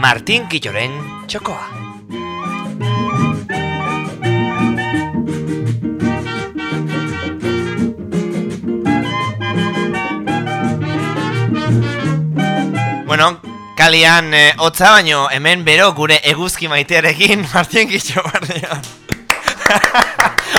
Martin Killoren txokoa. Bueno, kalian eh, hotza baino hemen bero gure eguzki maitearekin Martin barrio.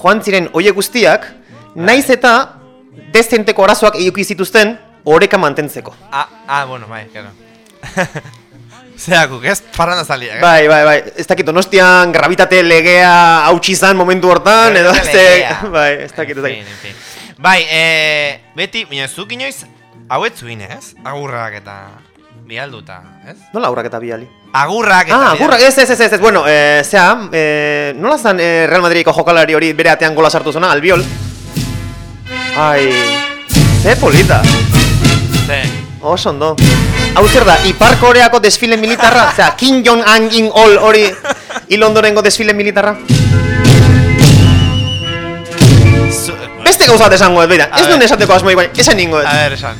Bai, e, e, e. Bai. Joan ziren oie guztiak, naiz eta dezenteko arazoak eduki zituzten oreka mantentzeko. Ah, ah, bueno, bai, claro. Zeakuk, ez? Parranda zaliak, eh? Bai, bai, bai, ez dakit Donostian gravitate legea hautsi izan momentu hortan, edo ez bai, ez dakit, ez En dakit. fin, en fin. Bai, eh, beti, baina zuk inoiz, hauet zuin, ez? Agurrak eta bialduta, ez? Nola aurrak eta biali? Agurrak eta Ah, agurrak, ez, ez, ez, ez, bueno, eh, zea, eh, nola zan eh, Real Madridiko jokalari hori bere atean gola sartu zona, albiol? Ai, ze polita, Ze, oso ondo. Hau zer da, Ipar Koreako desfile militarra? Zea, Kim Jong-un in all hori hil ondorengo desfile militarra? Beste gauza bat esango dut, beira, ez duen esateko asmoi baina, esan ningo a ver, esan.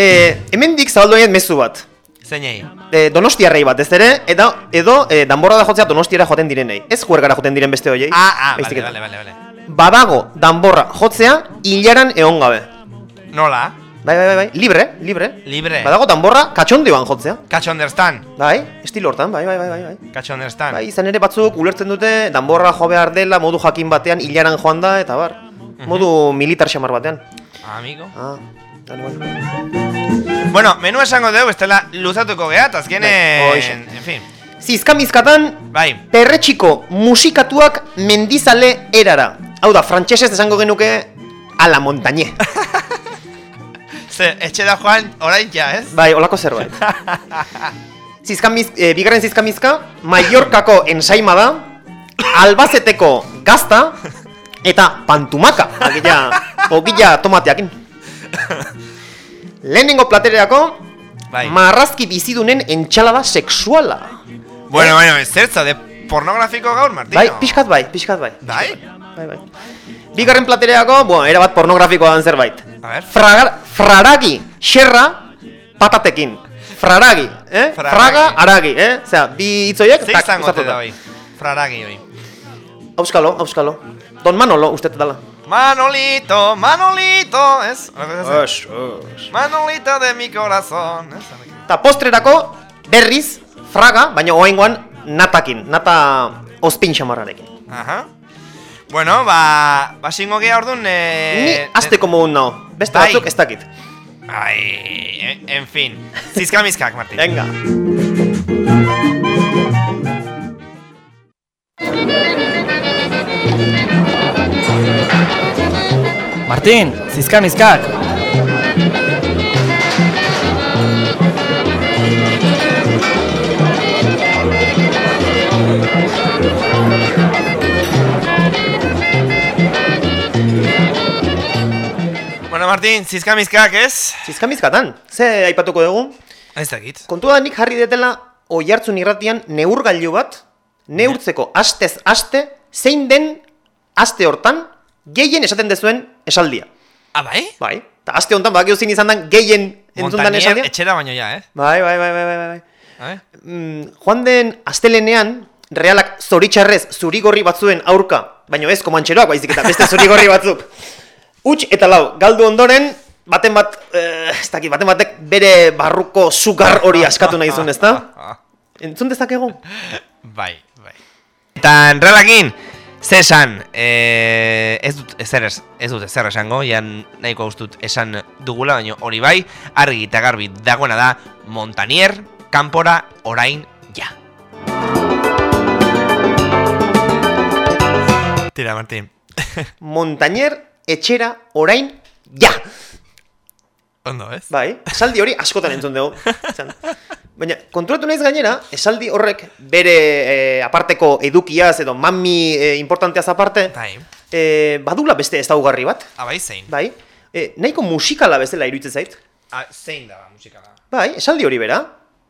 Eh, hemendik zabaldu nahi dut mezu bat. Zeinei. Eh, donostiarrei bat ez ere, eta edo eh, danborra da jotzea donostiara joaten direnei. Ez juergara joten diren beste hoiei. Ah, ah, vale, vale, vale, vale. Badago danborra jotzea hilaran egon gabe. Nola? Bai, bai, bai, bai, libre, libre. Libre. Badago danborra katxondioan jotzea. Catch understand. Bai, estilo hortan, bai, bai, bai, bai. bai. Catch understand. Bai, izan ere batzuk ulertzen dute danborra jo behar dela modu jakin batean hilaran joan da eta bar. Modu militar xamar batean. Amigo. Ah, vale, vale. Bueno, menu esango dugu, bestela luzatuko geha, eta azkenen, Bai, hoxe. en fin. Zizkamizkatan Bai, perretxiko musikatuak mendizale erara. Hau da, frantsesez esango genuke a la montañe. ze, etxe da joan, orain ja, ez? Bai, olako zerbait. Zizkamiz, e, bigarren zizkamizka, Mallorkako ensaima da, Albazeteko gazta, eta pantumaka, agila, ogila tomateakin. Lehenengo platereako, Bai. marrazki bizidunen entxalada sexuala. bueno, bueno, ez zertza, de pornografiko gaur, Martino. Bai, pixkat bai, pixkat bai. Bai? Bai, bai. Bigarren platereako, bueno, erabat pornografikoa dan zerbait. A ver. Fragar, fraragi, xerra, patatekin. Fraragi, eh? Fraragi. Fraga, aragi, eh? Osea, bi hitzoiek, Zer izango te da hoi? Fraragi hoi. Auskalo, auskalo. Don Manolo, uste dala. Manolito, Manolito, ez? Os, os. Manolito de mi corazón, ez? Ta postrerako, berriz, fraga, baina oaingoan natakin, nata ospin xamarrarekin. Aha. Bueno, ba, ba singo geha orduan, eh... Ni azteko modun nao, beste Bai. batzuk ez dakit. Ai, en, en fin. Zizkamizkak, Martin. Venga. Martin, zizka mizkak. Bueno, Martin, zizkamizkak, ez? Zizkamizkatan, ze aipatuko dugu? Ez dakit. Kontua nik jarri detela oi hartzun irratian neurgailu bat, neurtzeko astez aste, zein den aste hortan gehien esaten dezuen esaldia. Ah, bai? Bai, eta aste honetan badakizu zein izan den gehien entzun den esaldia? etxera baino ja, eh? Bai, bai, bai, bai, bai, bai. Mm, joan den astelenean, realak zoritxarrez zurigorri batzuen aurka, baino ez komantxeroak baizik eta beste zurigorri batzuk. Huts eta lau, galdu ondoren, baten bat, eh, ez dakit, baten batek bere barruko sugar hori askatu nahi zuen, ezta? Entzun dezakegu? Bai, bai. Eta enrelakin, ze esan, eh, ez dut ezer ez, ez dut ezer esango, jan nahiko ustut esan dugula, baina hori bai, argi eta garbi dagoena da, Montanier, kanpora, orain, ja. Tira, Martin. Montañer etxera orain ja! Ondo, ez? Bai, esaldi hori askotan entzun dugu. Baina, konturatu naiz gainera, esaldi horrek bere eh, aparteko edukiaz edo mami eh, importanteaz aparte, Bai. eh, badula beste ezaugarri bat, Abai, zein. bai? Eh, nahiko musikala bezala iruditzen zait. Ah, zein da musikala. Bai, esaldi hori bera.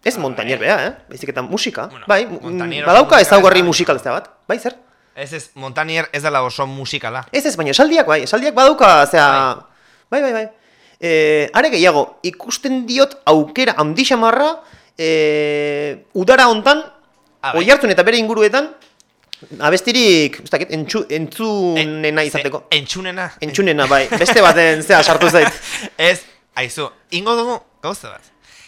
Ez Ah, Montañer bai. bera, eh? Baizik eta musika. Bueno, bai, Montañer badauka oso ezaugarri musikala musikal bat. Bai, zer? Ez ez, Montanier ez dela oso musikala. Ez ez, baina esaldiak bai, esaldiak badauka, zera... Bai, bai, bai. E, are gehiago, ikusten diot aukera handi xamarra e, udara hontan, Ah, bai. oihartzun eta bere inguruetan, abestirik, ez dakit, entzu, entzunena Eh, izateko. ze- Entzunena. Entzunena, bai, beste baten zea sartu zait. Ez, aizu, ingo dugu, gauza bat.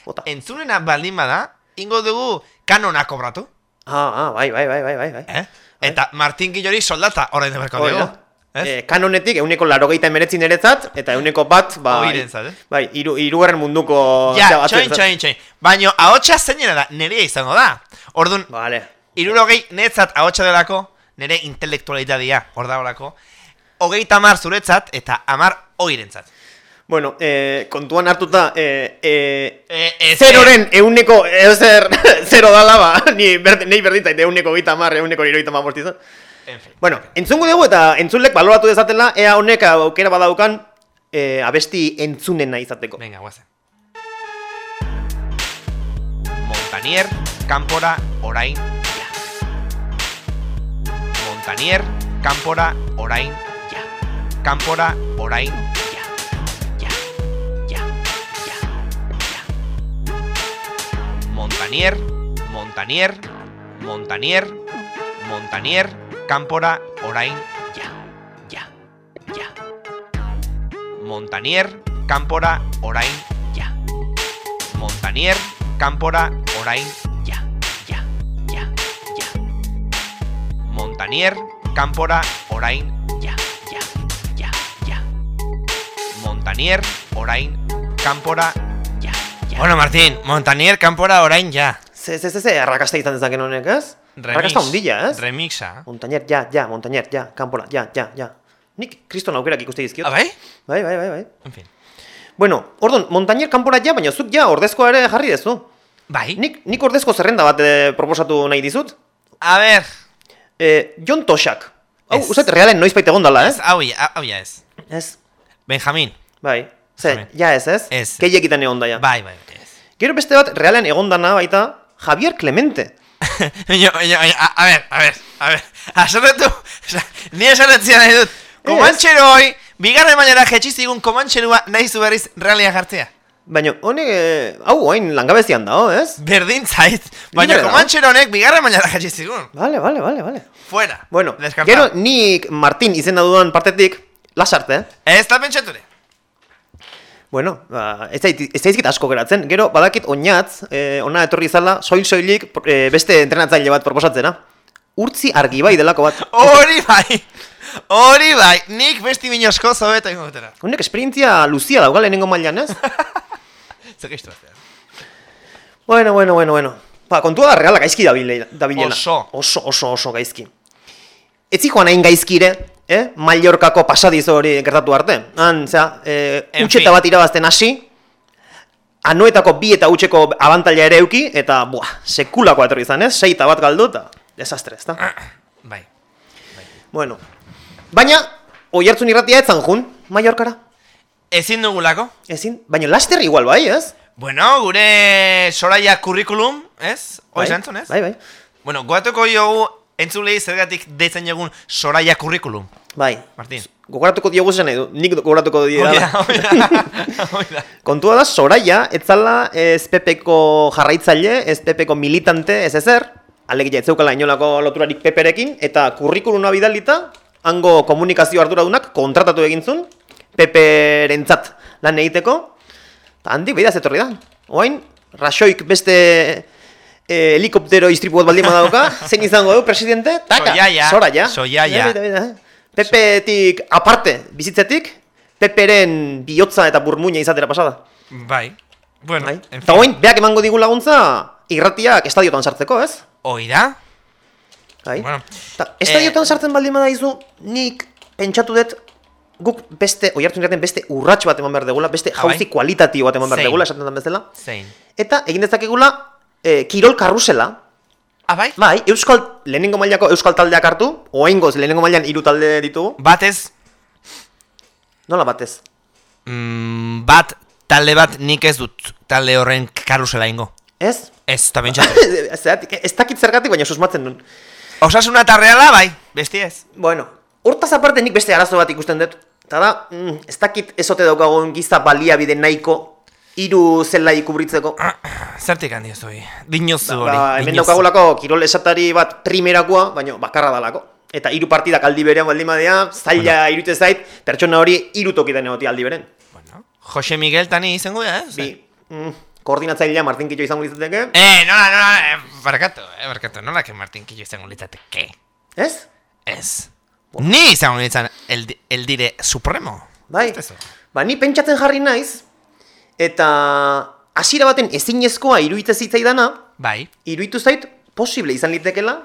Bota. Entzunena baldin bada, ingo dugu kanona kobratu. Ah, ah, bai, bai, bai, bai, bai, bai. Eh? Eta Martin Gillori soldata orain deberko Hori dugu. Da. Eh, kanonetik euneko larogeita emeretzi niretzat, eta euneko bat, ba... Ohirentzat, eh? Bai, iru, irugarren munduko... Ja, txoin, txoin, txoin. Baina ahotsa zeinera da, nerea izango da. Orduan, Vale. irurogei netzat ahotsa delako, nire intelektualitatea hor dagoelako. Hogei tamar zuretzat eta amar oirentzat. Bueno, eh, kontuan hartuta, eh, eh, E, ez, zeroren euneko, ezer, zero dala, ba, ni berdin, nei berdin zait, euneko gita mar, euneko iroita mar. En fin. Bueno, entzungo dugu eta entzulek baloratu dezatela, ea honek aukera badaukan, eh, abesti entzunena izateko. Venga, guazen. Montanier, kanpora, orain, ja. Montanier, kanpora, orain, ja. Kanpora, orain, ja. Ja, ja, ja, ja. Montanier, Montanier, Montanier, Montanier, kanpora, orain, ja. Ja, ja. Montanier, kanpora, orain, ja. Montanier, kanpora, orain, ja. Ja, ja, ja. Montanier, kanpora, orain, ja. Ja, ja, ja. Montanier, orain, kanpora, ja. ja. Bueno, Martín, Montanier, kanpora, orain, ja. Ze, ze, ze, ze, arrakasta izan dezaken honek, ez? Arrakasta ondila, ez? Remixa. Montañer, ja, ja, Montañer, ja, kanpora, ja, ja, ja. Nik kriston aukerak ikuste dizkiot. Ah, bai? Bai, bai, bai, bai. En fin. Bueno, ordon, Montañer kanpora ja, baina zuk ja ordezkoa ere jarri dezu. Bai? Nik, nik ordezko zerrenda bat eh, proposatu nahi dizut. A ver, Eh, Jon Toshak. Hau, uzet, realen noiz baita egon dala, ez, ez? hau hau ya ez. Ez. Benjamin. Bai. Ze, ja ez, ez? Ez. Keiek egon da, ja. Bai, bai, ez. Gero beste bat, realen egon dana baita, Javier Clemente. Baina, baina, baina, a, a ver, a ver, a ver. Aserretu, oza, ni esanetzia nahi dut. Komantxero hoi, bigarren bainara jetxizigun komantxerua nahi zu berriz realia jartzea. Baina, honek, eh, hau, oain langabezian dago, ez? Berdin zait, baina komantxero honek bigarren bainara jetxizigun. Vale, vale, vale, vale. Fuera. Bueno, Descartado. gero nik Martin izena dudan partetik, lasarte, eh? Ez da pentsature. Bueno, ba, ez, zait, ez zaizkit asko geratzen. Gero, badakit oinatz, eh, ona etorri izala, soil-soilik eh, beste entrenatzaile bat proposatzena. Urtzi argi bai delako bat. Hori bai. Hori bai. Nik besti minosko zobeto ingo dutera. Honek esperientzia luzia dauka lehenengo mailan, ez? Zekistu baztea. bueno, bueno, bueno, bueno. Ba, kontua da realak gaizki dabile, dabilela. Oso. Oso, oso, oso gaizki. Etzi joan hain gaizkire, eh? Mallorkako pasadizo hori gertatu arte. Han, zera, eh, utxeta bat irabazten hasi, anuetako bi eta utxeko abantaila ere euki, eta, buah, sekulako etorri izan, ez? Sei eta bat galdu, eta desastre, ezta? Bai. Bueno, baina, oi hartzun irratia etzan jun, Mallorkara. Ezin dugulako. Ezin, baina laster igual bai, ez? Bueno, gure Soraya curriculum, ez? Hoi Bai, zantzun, ez? Bai, bai. Bueno, goatuko jogu entzulei zergatik deitzen jogun Soraya curriculum. Bai. Martin. Gogoratuko diogu zen du, nik gogoratuko da, diogu. hoi da. Kontua da, Soraya, etzala ez pepeko jarraitzaile, ez pepeko militante, ez ezer, alegia ez zeukala inolako loturarik peperekin, eta kurrikuluna bidalita, hango komunikazio arduradunak kontratatu egintzun, peperentzat lan egiteko, eta handi behidaz etorri da. Oain, rasoik beste eh, helikoptero istripu bat baldin badauka, zein izango du, presidente? Taka, Soiaia, Soraya. Soiaia. Pepetik aparte, bizitzetik, peperen bihotza eta burmuina izatera pasada. Bai. Bueno, Bai. en fin. oin, beak emango digu laguntza, irratiak estadiotan sartzeko, ez? Hoi da? Bai. Bueno, Ta, estadiotan eh, sartzen baldin badaizu, nik pentsatu dut, guk beste, oi hartu beste urrats bat eman behar degula, beste Ah, bai? jauzi kualitatio bat eman behar degula, esaten den bezala. Zein. Eta egin dezakegula, e, Kirol Karrusela, Ah, bai? bai, Euskal, lehenengo mailako Euskal taldeak hartu, oaingoz lehenengo mailan hiru talde ditugu, Batez, nola batez? mm, bat, talde bat nik ez dut talde horren karusela ingo. Ez? Ez, eta pentsatu. Zeratik, ez dakit zergatik, baina susmatzen nun. Osasuna eta reala, bai, besti ez. Bueno, hortaz aparte nik beste arazo bat ikusten dut. Eta da, mm, ez dakit ezote daukagun giza baliabide nahiko hiru zelai kubritzeko. Zertik handi ez hori. Dinozu hori. Ba, hemen daukagulako kirol esatari bat primerakoa, baina bakarra dalako. Eta hiru partidak aldi berean baldin badea, zaila bueno. irute zait, pertsona hori hiru tokitan egoti aldi beren. Bueno, Jose Miguel tani izango da, eh? Bi, mm, koordinatzailea Martin Kitto izango litzateke. Eh, nola, nola, eh, barkatu, eh, barkatu, nola que Martin Killo izango litzateke. Ez? Ez. Ni izango litzan el, el dire supremo. Bai. Ba, ni pentsatzen jarri naiz, eta hasiera baten ezinezkoa iruditzen zitzaidana, Bai. iruditu zait posible izan litekela,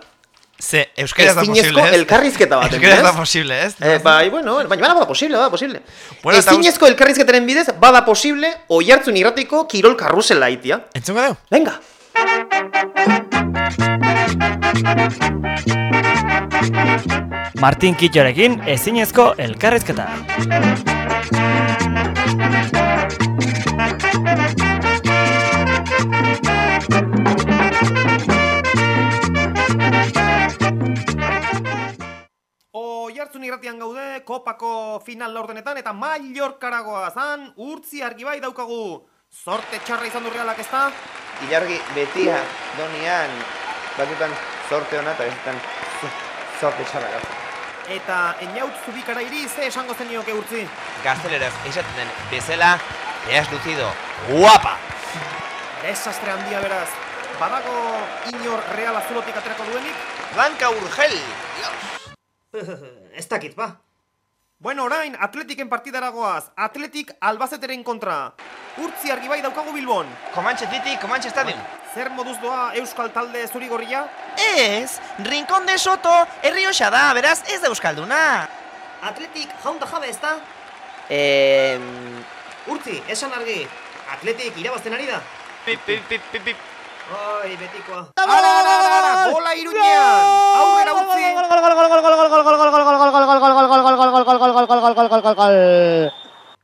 Ze, euskera da posible, ez? elkarrizketa baten, Euskera da ez? posible, ez? Eh, bai, bueno, baina bada posible, bada posible. Bueno, Ezinezko elkarrizketaren bidez, bada posible, oi hartzun irratiko kirol karrusela itia. Entzungo deu? Venga! Martin Kitxorekin ezinezko elkarrizketa. Irratian gaude, kopako final laurdenetan, eta Mallorcaragoa zan, urtzi argi bai daukagu. Sorte txarra izan du realak ezta? Ilargi betia donian batzutan sorte hona eta bestetan sorte txarra gauza. Eta eniaut zubikara iri, ze esango zenioke urtzi? Gazteleraz esaten den bezala, te has lucido guapa. Desastre handia beraz. Badago inor real azulotik aterako duenik? Blanca Urgel. Dios. Ez dakit, ba. Bueno, orain, atletiken partidaragoaz. Atletik albazeteren kontra. Urtzi argi bai daukagu Bilbon. Comanche City, Comanche Stadium. Zer moduz doa Euskal talde zurigorria? Ez, Rincón de Soto, herrioxa da, beraz ez da Euskalduna. Atletik jaunda jabe ezta? Eh, Urtzi, esan argi. Atletik irabazten ari da. Pip, pip, pip, pip, pip. Oi, betikoa. Ara, ara, ara, bola iruñean. Aurrera utzi.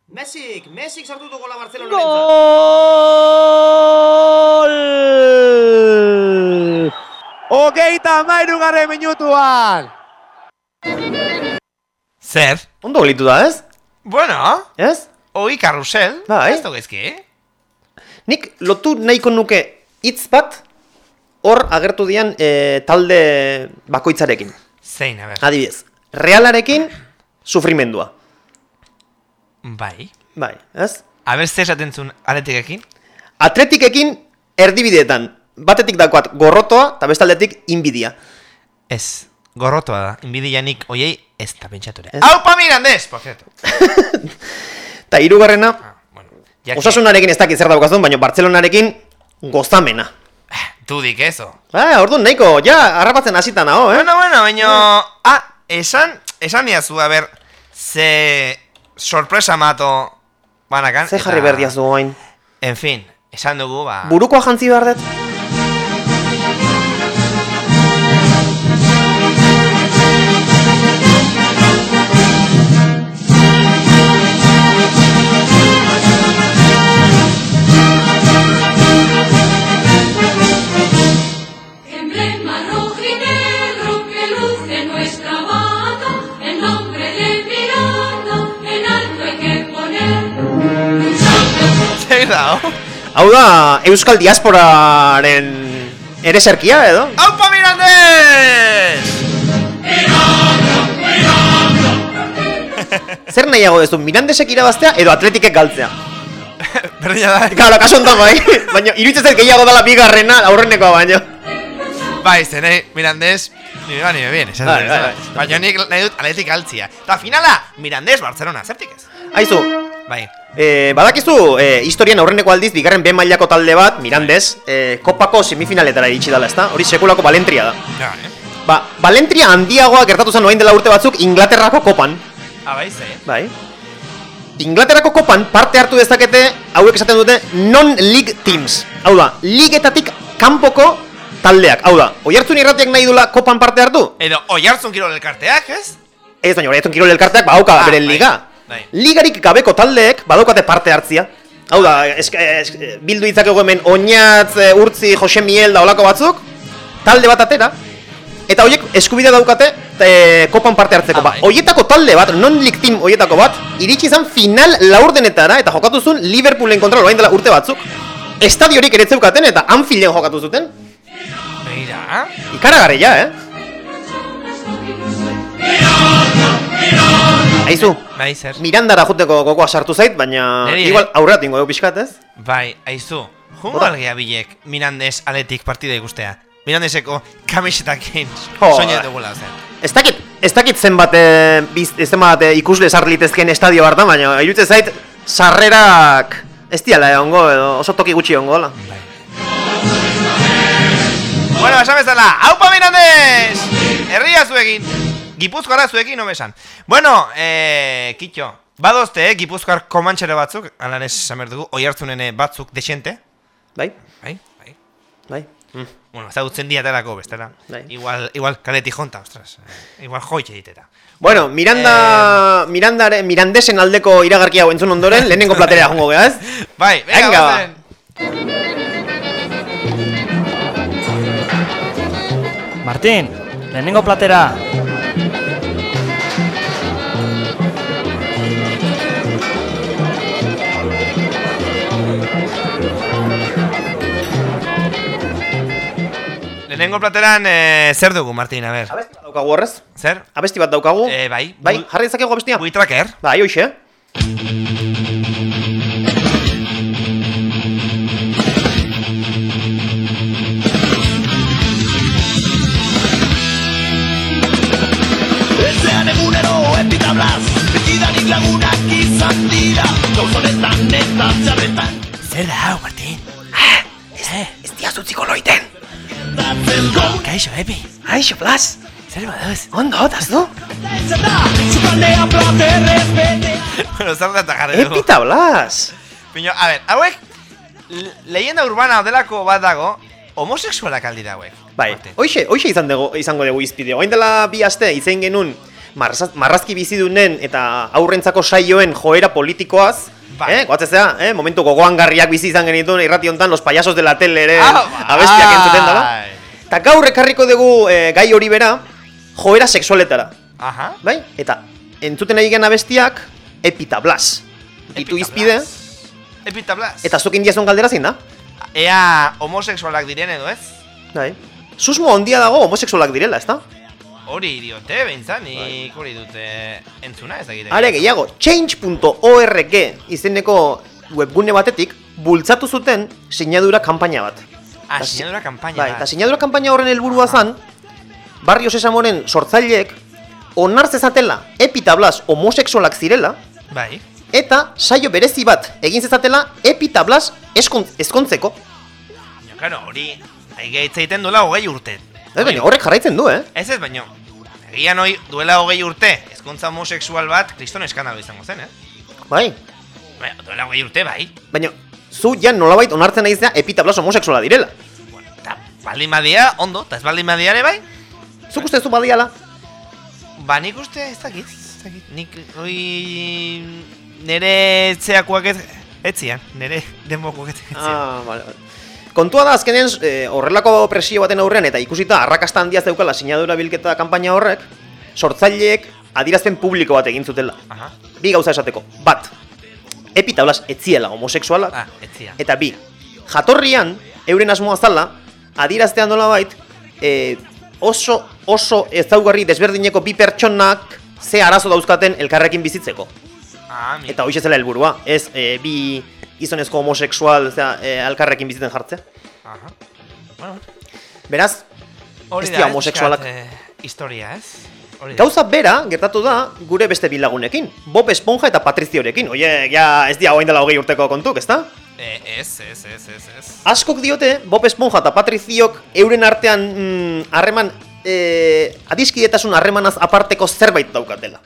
Mesik, Mesik sartu du gola Barcelona. Gol! Hogeita mairugarren minutuan! Zer? Ondo gelitu da, ez? Bueno, Ez? hoi karrusel, Bai. ez dugu ezki, Nik lotu nahiko nuke hitz bat hor agertu dian eh, talde bakoitzarekin. Zein, a. Adibidez, Realarekin sufrimendua. Bai. Bai, ez? A ber, zer esaten zuen aletikekin? Atletikekin erdibideetan. Batetik dakoat gorrotoa eta bestaldetik inbidia. Ez, gorrotoa da, inbidianik oiei ez da pentsature. Ez. Aupa Mirandés, por cierto. Eta hirugarrena, Ah, bueno, osasunarekin ez dakit zer daukazun, baina Bartzelonarekin gozamena. Tu dik eso. Ah, orduan nahiko, ja, harrapatzen hasita nago, eh? Bueno, bueno, baina... Ah, esan, esan diazu, a ber, ze sorpresa mato banakan. Ze jarri eta- behar diazu oain. En fin, esan dugu, ba... Burukoa jantzi behar dut? Da, Euskal Diasporaren ereserkia, edo? ¡Aupa Mirandés! Zer nahiago duzu, Mirandesek irabaztea edo Atletikek galtzea? Berdina da, Claro, kaso honetan bai, baina iruditzen zait gehiago dela bigarrena aurrenekoa baino. bai, zenei, Mirandés, ni ba, ni be bien, esan Bai, dut, bai, esan bai. Baina nik nahi dut aletik altzia. Eta finala, Mirandés, Barcelona, zertik ez? Aizu, Bai, eh, badakizu, eh, historian aurreneko aldiz, bigarren B mailako talde bat, Mirandes, eh, kopako semifinaletara iritsi dela, ezta? Hori sekulako balentria da. ja, eh? Ba, balentria handiagoa gertatu zen orain dela urte batzuk Inglaterrako kopan, Ah, bai, ze? bai? Inglaterrako kopan parte hartu dezakete hauek esaten dute non-league teams. Hau da, ligetatik kanpoko taldeak. Hau da, oihartzun irratiak nahi dula kopan parte hartu? Edo, oi hartzun kirol elkarteak, ez? Ez baina oihartzun kirol elkarteak badauka Ah, beren bai, liga. bai. Ligarik gabeko taldeek badaukate parte hartzia. Hau da, esk, esk, bildu ditzakegu hemen oinatz, e, urtzi, Jose Miel da olako batzuk, talde bat atera, eta horiek eskubidea daukate e, kopan parte hartzeko. Ah, ba, bai. hoietako talde bat, non-league team hoietako bat, iritsi izan final laurdenetara, eta jokatu zuen Liverpoolen kontra orain dela urte batzuk. Estadiorik ere zeukaten eta Anfielden jokatu zuten. Begira, Ikaragarria, eh? Aizu, bai, zer? Mirandara juteko gogoa sartu zait, baina Neri, igual eh? aurreat ingo dugu pixkat, ez? Bai, aizu, jungo algea bilek Mirandes aletik partida ikustea. Mirandeseko kamisetakin Jo, soñatu eh. dugula, zen. Ez dakit, ez dakit zenbat, e, biz, zenbat e, ikusle sarlitezkeen estadio hartan, baina irutze zait, sarrerak ez diala egongo, edo oso toki gutxi egongo, hola. Bueno, esan bezala, haupa Mirandes! Herria zuekin, Gipuzkoara zuekin, no besan. Bueno, eh, kitxo, badozte, eh, Gipuzkoar komantxere batzuk, alan ez esan behar dugu, oi hartzunene batzuk desente, Bai? bai, bai. Bai? Mm. Bueno, ezagutzen diatelako, bestela. Bai. Igual, igual kaleti jonta, ostras. eh, Igual joitxe diteta. Bueno, Miranda, Eh. Mirandare, Mirandesen aldeko iragarkia hau entzun ondoren, lehenengo platera jongo geha, ez? Bai, venga, Venga, ba. goazen. Martin, lehenengo platera. Lehenengo plateran, eh, zer dugu, Martin, a ver. Abesti bat daukagu horrez? Zer? Abesti bat daukagu? Eh, bai. Bai, jarri dezakegu abestia? Buitraker. Bai, hoxe. Ezean egunero epitablaz Betidanik lagunak izan dira Gauzonetan eta txarretan Zer da hau, Martin? Ez dia zutziko loiten. Kaixo, Epi. Aixo, Blas. Zer baduz? Ondo, otaz du? Eta bueno, zer da eta jarri dugu. Epita, Blas. Pino, a ver, hauek, le- leyenda urbana delako bat dago, homosexualak aldira hauek. Bai, hoxe, hoxe izan dugu, izango dugu izpide. Oain dela bi aste, izen genuen marrazki bizidunen eta aurrentzako saioen joera politikoaz, Bai. eh, goatzezea, eh, momentu gogoangarriak bizi izan genituen irrati hontan los payasos de la tele ere Ah, abestiak entzuten dara. Bai. Eta gaur ekarriko dugu eh, gai hori bera, joera sexualetara, Aha. bai? Eta entzuten egin abestiak, epita blas. Ditu izpide, Epita Blas. eta zuk indiazun galdera zein da? Ea homosexualak diren edo ez? Bai. Susmo handia dago homosexualak direla, ezta? Hori diote, behintzat, nik hori dute entzuna ez dakite. Are gehiago, change.org izeneko webgune batetik bultzatu zuten sinadura kanpaina bat. Ah, Eta si- sinadura kanpaina Bai, eta sinadura kanpaina horren helburua zan, Barrio Sesamoren sortzaileek onar zezatela Epita Blas homosexualak zirela Bai. eta saio berezi bat egin zezatela Epita Blas eskon, ezkontzeko. Baina, claro, hori, hitz egiten duela hogei urte. Ez baina horrek jarraitzen du, eh? Ez ez, baino, egian hoi duela hogei urte, ezkontza homosexual bat, kriston eskandalo izango zen, eh? Bai. Baina, duela hogei urte, bai. Baina zu ja nolabait onartzen naizea Epita Blas homosexuala direla. Bueno, eta baldin badia, ondo, eta ez baldin badia ere, bai? Zuk uste zu badiala? Ba, nik uste, ez dakit, ez dakit. Nik, hoi, nere etxeakoak ez, etzian, nere denbokoak ez etzian. Ah, vale, vale. Kontua da azkenen eh, horrelako presio baten aurrean eta ikusita arrakasta handia zeukala sinadura bilketa kanpaina horrek, sortzaileek adirazpen publiko bat egin zutela. Aha, Bi gauza esateko. Bat, epita blas etziela homosexualak, ah, etzian. eta bi, jatorrian, euren asmoa zala, adiraztean dola bait, e, oso, oso ezaugarri desberdineko bi pertsonak ze arazo dauzkaten elkarrekin bizitzeko. Ah, mi. Eta hoxe zela helburua, ez e, bi gizonezko homosexual zera, e, alkarrekin bizitzen jartzea. Aha. Bueno, Beraz, hori Ez dira eh, homosexualak. eh, historia, ez? Gauza bera gertatu da gure beste bilagunekin. Bob Esponja eta Patriziorekin. Oie, ja ez dia hoain dela hogei urteko kontuk, ezta? Eh, ez, ez, ez, ez, ez. Askok diote Bob Esponja eta Patriziok euren artean mm, harreman e, adiskidetasun harremanaz aparteko zerbait daukatela.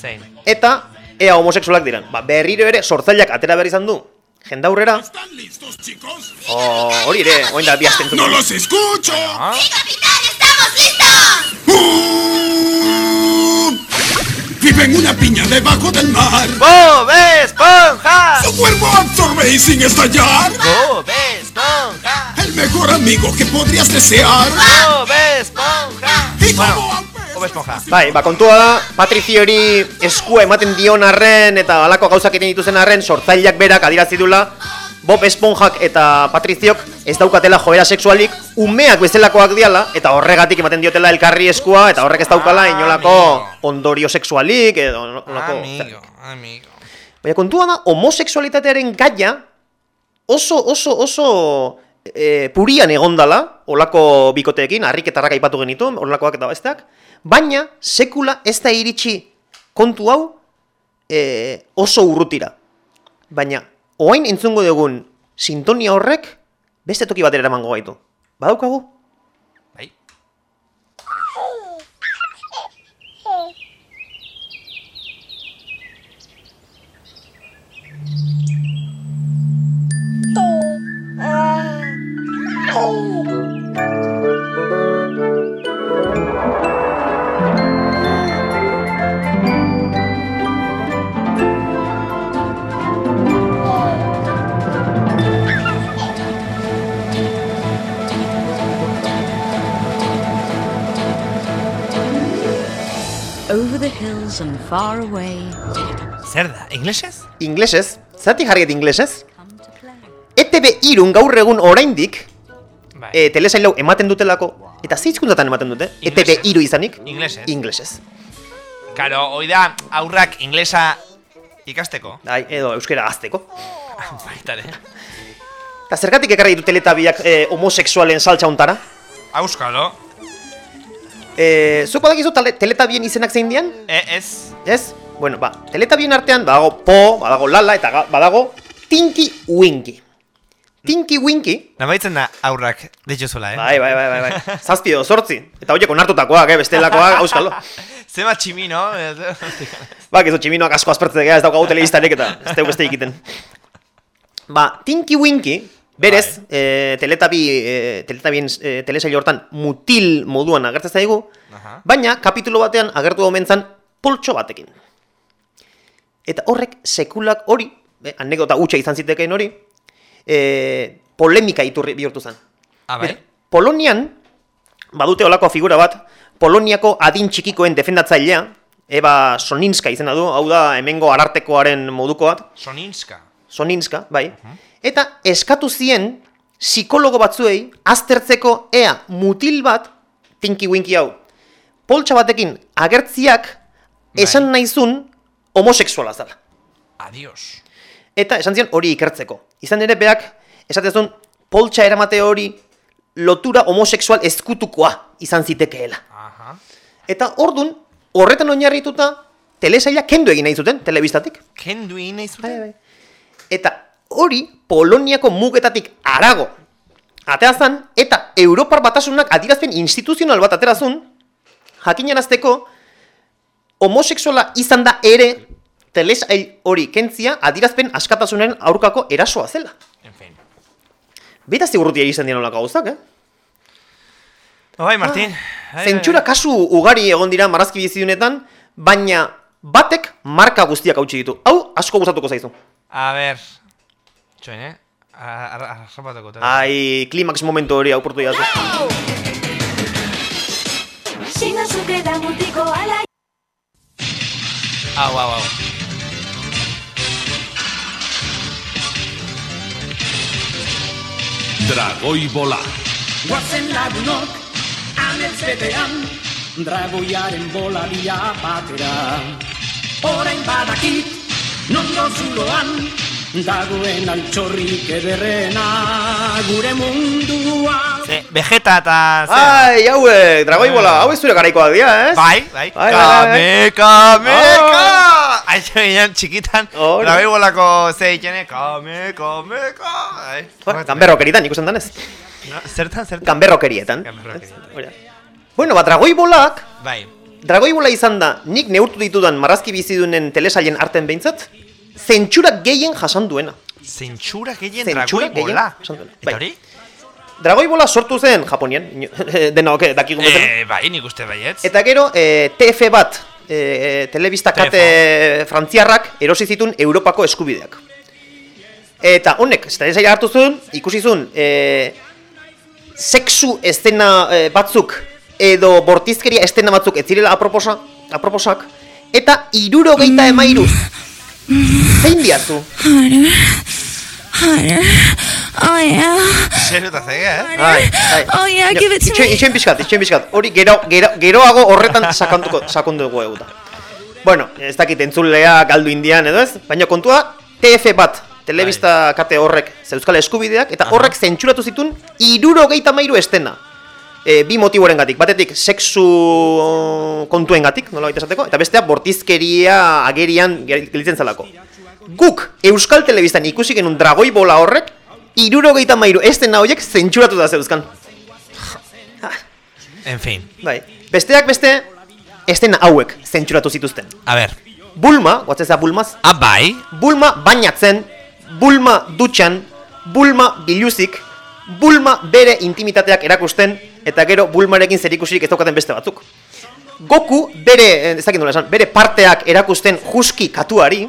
Zein. Eta ea homosexualak diran. Ba, berriro ere sortzaileak atera behar izan du jendaurrera. ¿Están listos, chicos? Oh, hori ere, oin da bi aste entzun. ¡No los escucho! ¡Uh! Vive en una piña debajo del mar. ¡Bob Esponja! Su cuerpo absorbe y sin estallar. ¡Bob Esponja! El mejor amigo que podrías desear. ¡Bob Esponja! Y Bueno, como Bob Esponja. Bai, ba, kontua da, Patriziori eskua ematen dion arren eta halako gauzak egiten dituzten arren, sortzaileak berak adierazi dula Bob Esponjak eta Patriziok ez daukatela joera sexualik, umeak bezalakoak diala, eta horregatik ematen diotela elkarri eskua, eta horrek ez daukala inolako Amigo. ondorio sexualik, edo nolako... Amigo, amigo. Baina kontua da, homosexualitatearen gaia oso, oso, oso e, purian egondala, olako bikoteekin, harriketarrak aipatu genitu, olakoak eta besteak, baina sekula ez da iritsi kontu hau e, oso urrutira. Baina, oain entzungo dugun sintonia horrek beste toki batera eramango gaitu. Badaukagu? Hills and far away, Zer da, inglesez? Inglesez, zati jarriet inglesez? ETB irun gaur egun oraindik Bai. e, telesail hau ematen dutelako, eta zeizkuntzatan ematen dute, ETB Inglesez. iru izanik, Inglesez. inglesez. Karo, hoi da, aurrak inglesa ikasteko. Bai, edo euskera azteko. Baitare. Eta zergatik ekarri ditu teletabiak e, homosexualen saltza hontara? Auskalo. E, zuk badakizu tale, teletabien izenak zein dian? E, ez. Ez? Bueno, ba, teletabien artean badago Po, badago Lala eta badago Tinky Winky. Tinky Winky, Nabaitzen da aurrak dituzula, eh? bai, bai, bai, bai, bai. zazpi edo zortzi. Eta horiek onartutakoak, eh, bestelakoak, auskalo. Zema tximino. Ba, gizu tximinoak asko aspertzea ez daukagu telebistarik eta ez dugu beste egiten. Ba, Tinky Winky, berez, e, teletabi, e, teletabien e, telesail hortan mutil moduan agertzen zaigu, Aha. baina kapitulo batean agertu omentzan poltxo batekin. Eta horrek sekulak hori, e, anekdota utxa izan zitekeen hori, e, polemika iturri bihurtu zen. Ah, bai. Polonian, badute olako figura bat, Poloniako adin txikikoen defendatzailea, Eba Soninska izena du, hau da hemengo arartekoaren moduko bat, Soninska. Soninska, bai, eta eskatu zien psikologo batzuei aztertzeko ea mutil bat, tinki winki hau, poltsa batekin agertziak esan naizun homosexuala zala. Adios. Eta esan zion hori ikertzeko. Izan ere beak, esatezun, poltsa eramate hori lotura homosexual ezkutukoa izan zitekeela. Aha. Eta ordun horretan oinarrituta telesaila kendu egin nahi zuten telebistatik. Kendu egin nahi Bai, zuten? bai. Eta hori Poloniako mugetatik arago ateazan eta Europar batasunak adirazpen instituzional bat aterazun jakinarazteko homosexuala izan da ere telesail hori kentzia adirazpen askatasunen aurkako erasoa zela. En fin. Beta zigurrutia izan dien olako gauzak, eh? Bai, Martin. Bai, bai, Zentsura bai. kasu ugari egon dira marrazki bizidunetan, baina batek marka guztiak hautsi ditu. Hau asko gustatuko zaizu. A ber. Txoin, eh? Arrapatuko. Ai, klimaks momentu hori aurportu jazu. Au, au, au. Dragoi bola. Guazen lagunok, amets betean, dragoiaren bolaria batera. Orain badakit, non zuloan, dagoen altxorrik ederrena, gure mundua. Ze, Vegeta eta... ze- Ai, hauek, dragoi bola, hau ez zure garaikoak dira, eh? Bai, bai. Bai, bai, Kame, kame, Oh. Aizu ginen txikitan, Hori. Dragoi bolako ze ikene, kame, kame, ka! Ai. Gamberrokeritan, ikusten danez. No, Zertan, zertan? Hori da. Bueno, ba, dragoi bolak, Bai. dragoi bola izan da, nik neurtu ditudan marrazki bizidunen telesailen arten behintzat, zentsurak gehien jasan duena. Zentsura gehien Zentsura dragoi bola. Eta Bai. hori? Dragoi bola sortu zen Japonian, ino- denok eh, dakigu bezala. Eh, bai, nik uste baietz. Eta gero, e, TF bat, e, telebista kate frantziarrak erosi zituen Europako eskubideak. Eta honek, da hartu zuen, ikusi zuen, e, sexu estena e, batzuk edo bortizkeria estena batzuk ez zirela aproposa, aproposak, eta irurogeita emairuz. Zein diazu? Oh yeah. Zer eta zege, eh? Ai, ai. Oh yeah, give it to me. itxoin pixkat, itxoin pixkat. Hori gero, gero, geroago horretan sakonduko, sakonduko egu da. Bueno, ez dakit entzulea galdu indian edo ez, baina kontua TF bat, telebista kate horrek zeuskal eskubideak, eta horrek zentsuratu zituen irurogeita mairu estena. E, bi motiboren gatik, batetik sexu kontuen gatik, nola baita esateko, eta bestea bortizkeria agerian gel- gelditzen zalako. Guk Euskal Telebistan ikusi genuen dragoi bola horrek, irurogeita mairu estena horiek zentsuratu da zeuzkan. En fin. Bai. Besteak beste, estena hauek zentsuratu zituzten. A ber. Bulma, guatzeza Bulmaz, Ah, bai. Bulma bainatzen, Bulma dutxan, Bulma biluzik, Bulma bere intimitateak erakusten, eta gero Bulmarekin zerikusirik ez daukaten beste batzuk. Goku bere, eh, ez dakit nola esan, bere parteak erakusten juski katuari,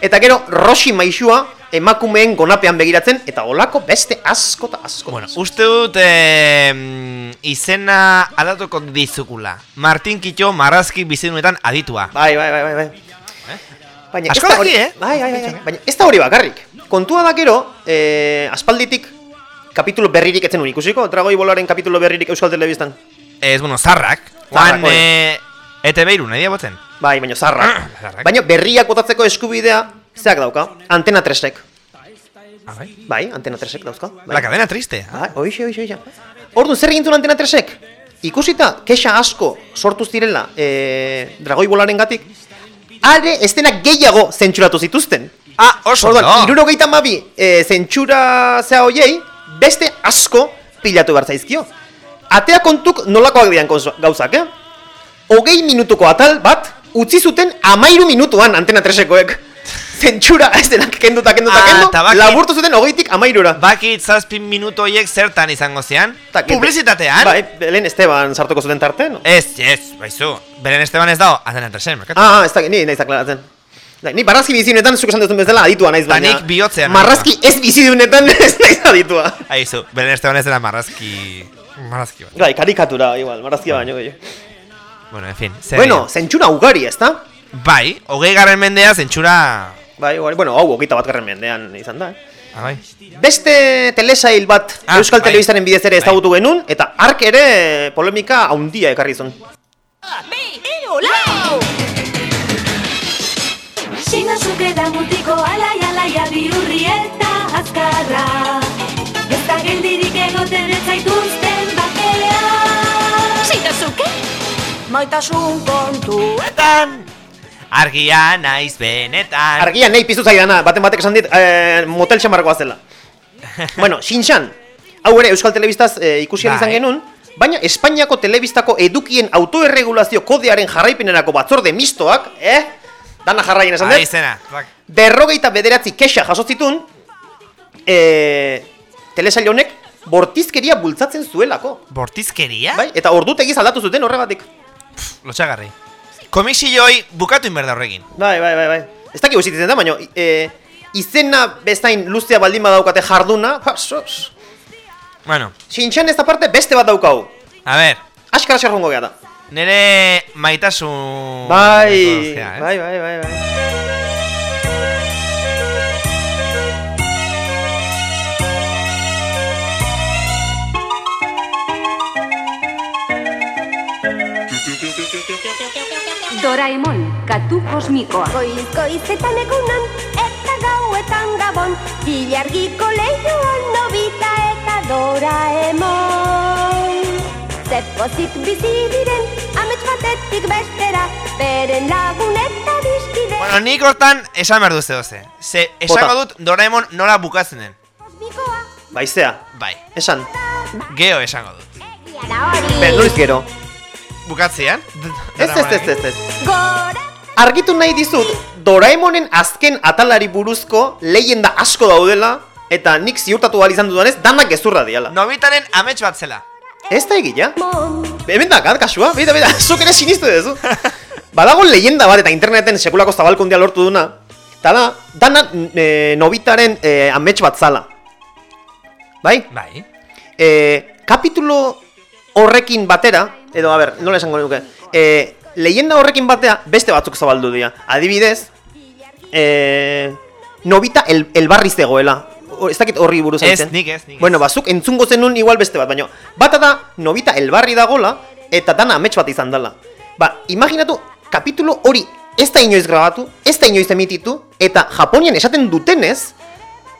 eta gero Roshi maixua emakumeen gonapean begiratzen, eta olako beste asko eta asko. Bueno, uste dut eh, izena aldatuko dizukula. Martin Kitxo marrazki bizinuetan aditua. Bai, bai, bai, bai, bai. Baina Asko ez da daki, hori, eh? Bai, bai, bai, bai. Baina ez da hori bakarrik. Kontua da gero, eh, aspalditik kapitulo berririk etzen nuen ikusiko, Dragoi Bolaren kapitulo berririk Euskal Telebistan. Ez, bueno, zarrak. Zarrak, Juan, hori. eh, ete behiru, nahi botzen. Bai, baina zarra. Zarrak. baina berriak botatzeko eskubidea, zeak dauka, antena 3ek. Ah, bai. Bai, antena 3ek dauzka. Bai. La cadena triste. Bai, oixe, oixe, oixe. Orduan, zer egin zuen antena 3ek? Ikusita, kexa asko sortu zirela eh, Dragoi Bolaren gatik, are estenak gehiago zentsuratu zituzten. Ah, oso Orduan, ondo. irurogeita mabi e, zentsura zea hoiei, beste asko pilatu behar zaizkio. Atea kontuk nolakoak dian gauzak, eh? Hogei minutuko atal bat, utzi zuten amairu minutuan antena tresekoek. Zentsura, ez denak kenduta, kenduta, Ah, kendu, baki- laburtu zuten hogeitik amairura. Bakit zazpin minuto horiek zertan izango zian? Que- Publizitatean? Bai, Belen Esteban sartuko zuten tarte, no? Ez, ez, baizu. Beren Esteban ez dago, azena entresen, merkatu. Ah, ez da, ni nahiz aklaratzen. Bai, Ni barrazki bizidunetan, zuk esan duzun bezala, aditua naiz Ta baina. nik bihotzean Marrazki ez bizidunetan ez naiz aditua. Aizu, Beren Esteban ez dela marrazki... Marrazki bat. Bai, karikatura, igual, marrazkia baino gehiago. Bueno, en fin. zer Bueno, zentsura ugari, ezta? Bai, hogei garren mendea zentsura... Bai, bai, bueno, hau, hogeita bat garren mendean izan da, eh? Ah, bai. Beste telesail bat Ah, Euskal bai. Telebistaren bidez ere ezagutu genuen, eta ark ere polemika haundia ekarri zuen. Sinazuke da mutiko alai alaia bihurri eta azkarra Ez da geldirik egoten ez zaituzten bakea Sinazuke? Maitasun kontu. Etan! Argia naiz benetan. Argia nahi piztu zaidana, baten batek esan dit, eh, motel xamargoa zela. bueno, Shinchan, hau ere Euskal Telebistaz eh, ikusi ahal izan Bai. genuen, baina Espainiako Telebistako edukien autoerregulazio kodearen jarraipenerako batzorde mistoak, eh? Dana jarraien esan dut, berrogeita bederatzi kexa jasotzitun, eh, telesail honek bortizkeria bultzatzen zuelako. Bortizkeria? Bai, eta ordutegiz aldatu zuten horregatik. Lotxagarri. Komisiooi bukatu inberda horrekin. Bai, bai, bai, bai. Ez dakik usitzen da, baina e, izena bezain luzea baldin badaukate jarduna, pa, sos. Bueno, Sintxan ez aparte beste bat daukau. a ver. Askara xarrongo geha da. Nere maitasun... Bai, eh? bai, bai, bai, bai. Doraemon, katu kosmikoa Goiz goizetan egunan eta gauetan gabon Bilargiko lehioan nobita eta Doraemon Zepozik bizi diren batetik bestera Beren lagun eta dizkide Bueno, nik hortan esan behar duze doze. Ze, esango dut Doraemon nola bukatzen den. Baizea, Bai, esan. geo esango dut. Ben, noiz gero. Bukatzean? Ez, ez, ez, ez, ez. Gora argitu nahi dizut, Doraemonen azken atalari buruzko leyenda asko daudela, eta nik ziurtatu ahal izan dudanez, danak gezurra diala. Nobitaren amets bat zela. Ez da egia? Hemen da, gat, kasua, bida, bida, zuk ere sinistu duzu. Badago leyenda bat eta interneten sekulako zabalkundia lortu duna, eta da, dana e, nobitaren e, amets bat zala. Bai? Bai. E, kapitulo horrekin batera, edo, a ber, nola esango nuke, e, leyenda horrekin batea beste batzuk zabaldu dira. Adibidez, e, nobita el, elbarri zegoela. Ez dakit horri buruz Ez, nik ez, nik ez. Bueno, bazuk entzungo zenun igual beste bat, baina bata da nobita elbarri dagola eta dana amets bat izan dela. Ba, imaginatu, kapitulo hori ez da inoiz grabatu, ez da inoiz emititu, eta Japonian esaten dutenez,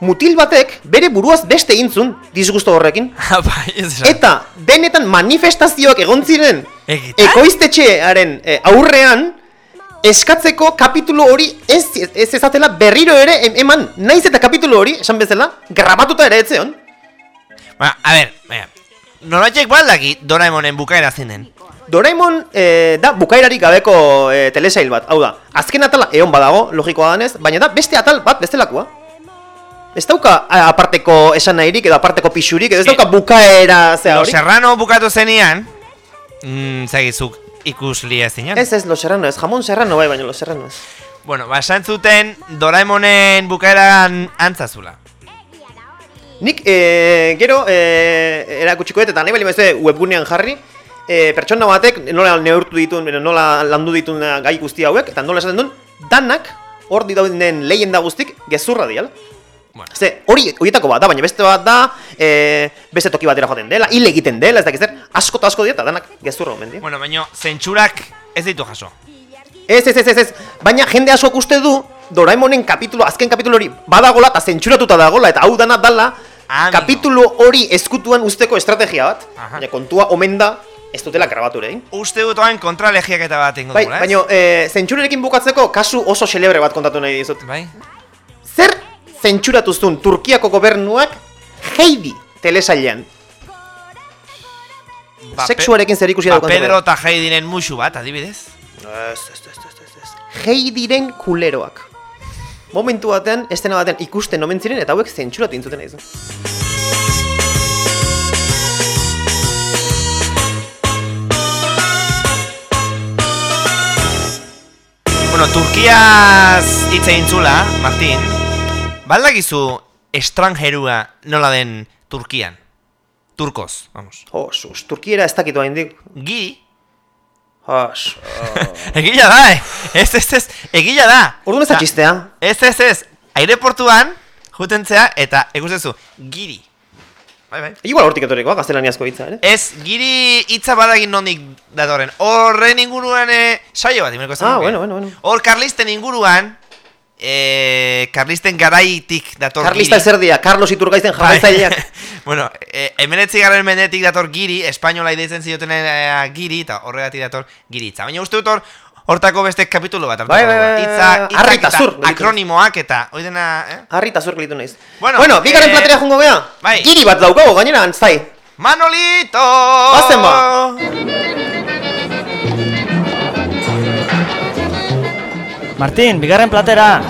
mutil batek bere buruaz beste intzun disgusto horrekin. bai, ez esan. Eta benetan manifestazioak egon ziren ekoiztetxearen eh, aurrean eskatzeko kapitulu hori ez, ez ezatela berriro ere em- eman naiz eta kapitulu hori, esan bezala, grabatuta ere etzeon. Ba, a ber, baina, norbaitek baldaki Doraemonen bukaera zinen. Doraemon eh, da bukaerarik gabeko eh, telesail bat, hau da, azken atala egon badago, logikoa danez, baina da beste atal bat bestelakoa. Ez dauka aparteko esan nahirik edo aparteko pixurik, edo ez dauka bukaera zea hori. Serrano bukatu zenian, mm, zagizuk ikusli ez zinen. Ez ez, Los Serrano, ez jamon Serrano bai, baina Los Serrano ez. Bueno, ba, esan zuten Doraemonen bukaeran antzazula. Nik, e, gero, e, erakutsiko dut, eta nahi bali bezue webgunean jarri, e, pertsona batek nola neurtu ditun, nola landu ditun eh, gai guzti hauek, eta nola esaten duen, danak, hor dauden leyenda guztik, gezurra diala. Bueno. Ze, hori, horietako bat da, baina beste bat da, e, beste toki batera joaten dela, hil egiten dela, ez dakiz zer, asko eta asko dieta, danak gezurra omen dira. Bueno, baina zentsurak ez ditu jaso. Ez, ez, ez, ez, ez, baina jende asko uste du, Doraemonen kapitulo, azken kapitulo hori badagola eta zentsuratuta dagola, eta hau dana dala, Amigo. kapitulo hori ezkutuan usteko estrategia bat, Aha. baina kontua omen da, ez dutela grabatu ere, egin. Uste dut oain kontralegiak eta bat ingo Bai, dugula, ez? baina e, zentsurekin bukatzeko kasu oso xelebre bat kontatu nahi dizut. Bai? Zer zentsuratu zuen Turkiako gobernuak Heidi telesailean? Ba, Sexuarekin zer ikusi ba, daukan Pedro eta Heidiren musu bat, adibidez. Ez, ez, ez, ez, ez, ez. Heidiren kuleroak. Momentu batean, estena batean ikusten omen ziren eta hauek zentsuratu intzuten nahi Bueno, Turkiaz hitz egin zula, Martin. Baldakizu estrangerua nola den Turkian. Turkoz, vamos. Oh, sus, Turkiera ez dakitu haindik. Giri, Has, egila da, eh? Ez, ez, ez, egila da. Orduan ez da txistea. Ez, ez, ez, aireportuan, jutentzea, eta ikustezu, giri. Bai, bai. Igual hortik etorikoa, gaztelaniazko hitza, ere? Ez, giri hitza badagin nondik datorren. Horren inguruan eh, saio bat, imeneko Ah, bueno, bueno, bueno. Hor karlisten inguruan, eh, karlisten garaitik dator Karlista giri. zer dia, Carlos Iturgaizen jarraitzaileak. bueno, eh, emenetzi garen mendetik dator giri, espainola ideitzen zioten eh, giri, eta horregatik dator giritza. Baina uste dut hor, hortako beste kapitulu bat. Bai, bai, bai, bai, eta akronimoak eta, hoi dena, eh? Harri eta zur gelitu naiz. Bueno, Bueno, bigarren eh, platera jungo gea. bai. Giri bat daukago, gainera antzai. Manolito! Bazen ba. Martín, bigarren platera.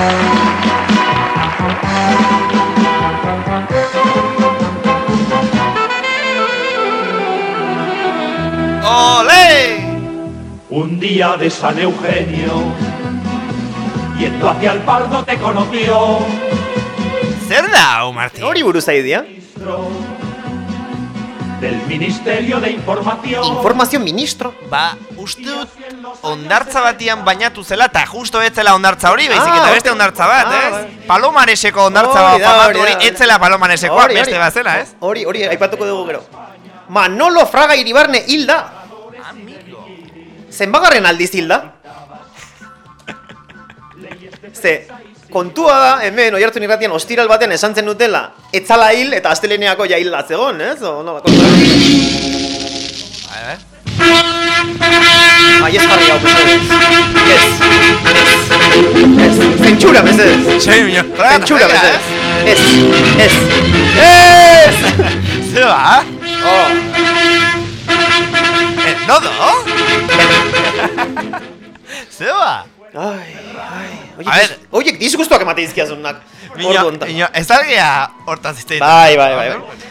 ¡Ole! Un día de San Eugenio, yendo hacia el Pardo te conoció. Zer da, hau, Martin? Hori buruz dira. Del Ministerio de Información. Informazio ministro. Ba, uste dut ondartza batian bainatu zela, eta justo ez zela ondartza hori, baizik Ah, eta beste hori- ondartza bat, ah, ez? bai. Palomareseko ondartza da, famatu hori ez zela palomaresekoa, beste bat zela, ez? Hori, hori, aipatuko dugu gero. Manolo Fraga Iribarne hilda. Zenbagarren aldiz hilda. Ze, kontua da, hemen, oi hartu irratian, ostiral baten esan zen dutela, etzala hil eta asteleneako ja hil zegoen, ez? O, nola, kontua? A ver. Ai, ez jarri hau. Ez, ez, ez. Zentsura. Sí, miño. Zentsura, mesedez. Ez, ez. Ez! Zeba? Oh. Eh, nodo? Zeba? Ai, ai. Oiek, A ver. oiek disgustuak emate dizkiazunak. Honetan. miño, ez dalgia hortaz izte. Bai, bai, bai.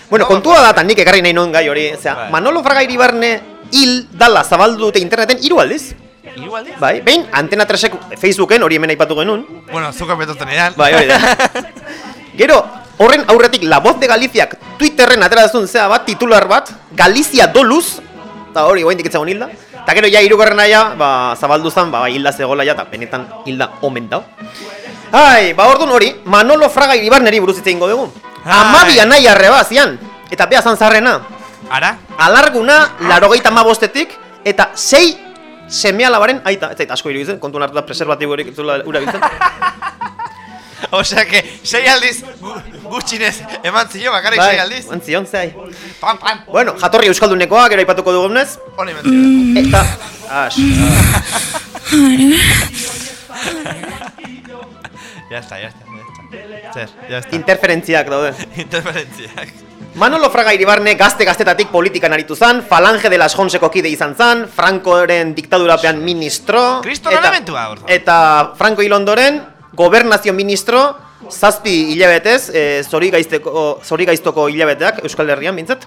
Bueno, kontua da, nik ekarri nahi nuen gai hori. Osea. Manolo Fraga Iribarne hil dala zabaldu dute interneten hiru aldiz. Igual diz? Bai, behin, Antena 3ek Facebooken hori hemen aipatu genuen. Bueno, zuko betotzen edan. Bai, hori da. Gero, horren aurretik La Voz de Galiziak Twitterren atera duzun zea bat, titular bat, Galizia doluz, eta hori, goain dikitzagun hilda. Eta gero, ja, irugarren aia, ba, zabaldu zan, ba, hilda zegoela ja, eta benetan hilda omen dau. Ai, ba, orduan hori, Manolo Fraga Iribarneri buruz hitz egingo dugu. Amabi anai arreba, zian. Eta bea zan zarrena. Ara? Alarguna, larogeita mabostetik, eta sei seme alabaren aita. Ez zait asko iruditzen, kontu hartuta preservatiborik zula ura biltzen. Osea que, sei aldiz gu- gutxinez eman zio, bakarrik sei aldiz. Bai, antzion, zehai. Pam, pam. Bueno, jatorri euskaldunekoa, gero aipatuko dugunez. Hone eman zio. Eta, as, Ya está, ya está. ya está. Zer, ya está. interferentziak daude. Interferentziak. Manolo Fraga Iribarne gazte-gaztetatik politikan aritu zan, falange de las Jonseko kide izan zan, Francoren diktadurapean ministro, Kriston elementua, orduan. eta Franco hil ondoren, gobernazio ministro, zazpi hilabetez, e, zori, gaizteko, zori gaiztoko hilabeteak Euskal Herrian, bintzat.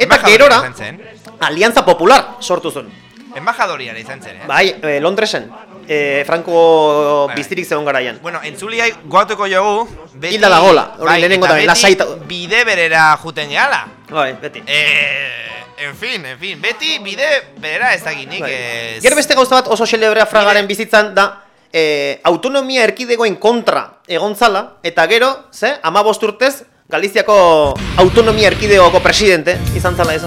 Eta Embajadoria gerora. Alianza Popular sortu zuen. Embajadoriara izan zen, eh? Bai, e, Londresen, e, Franco Bai. biztirik zegoen garaian. Bueno, entzuliai guatuko jogu beti... Hilda dagola, hori lehenengo eta da, lasaita- bide berera juten gehala. Bai, beti. Eh, en fin, en fin, beti bide berera ez dakinik Bai. ez... Gero beste gauza bat oso xelebrea fragaren bizitzan da eh, autonomia erkidegoen kontra egon zala, eta gero, ze, ama urtez, Galiziako autonomia erkidegoko presidente izan zala eso.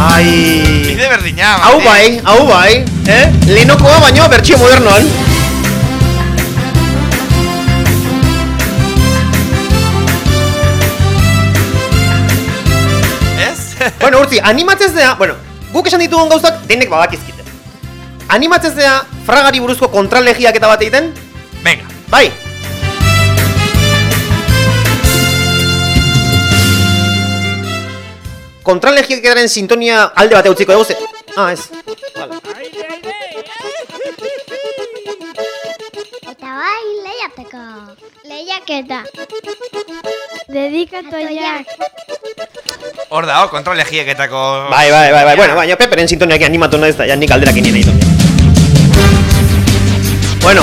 Ai... Bide berdina, Hau Martin. bai, hau bai, eh? Lehenokoa baino bertsio modernoan. Ez? bueno, urtzi, animatzez dea, bueno, guk esan ditugun gauzak denek badakizkite. Animatzez dea, fragari buruzko kontralegiak eta bat egiten, Venga. bai. Kontralegiakaren sintonia alde bat utziko dugu ze... Ah, ez. Vale. Eta bai, lehiateko. Lehiaketa. Dedikatoiak. Hor da, hor, kontrolegieketako... Bai, bai, bai, bai. Bueno, baina Peperen sintoniak animatu nahi da, ja nik alderak inien nahi Bueno,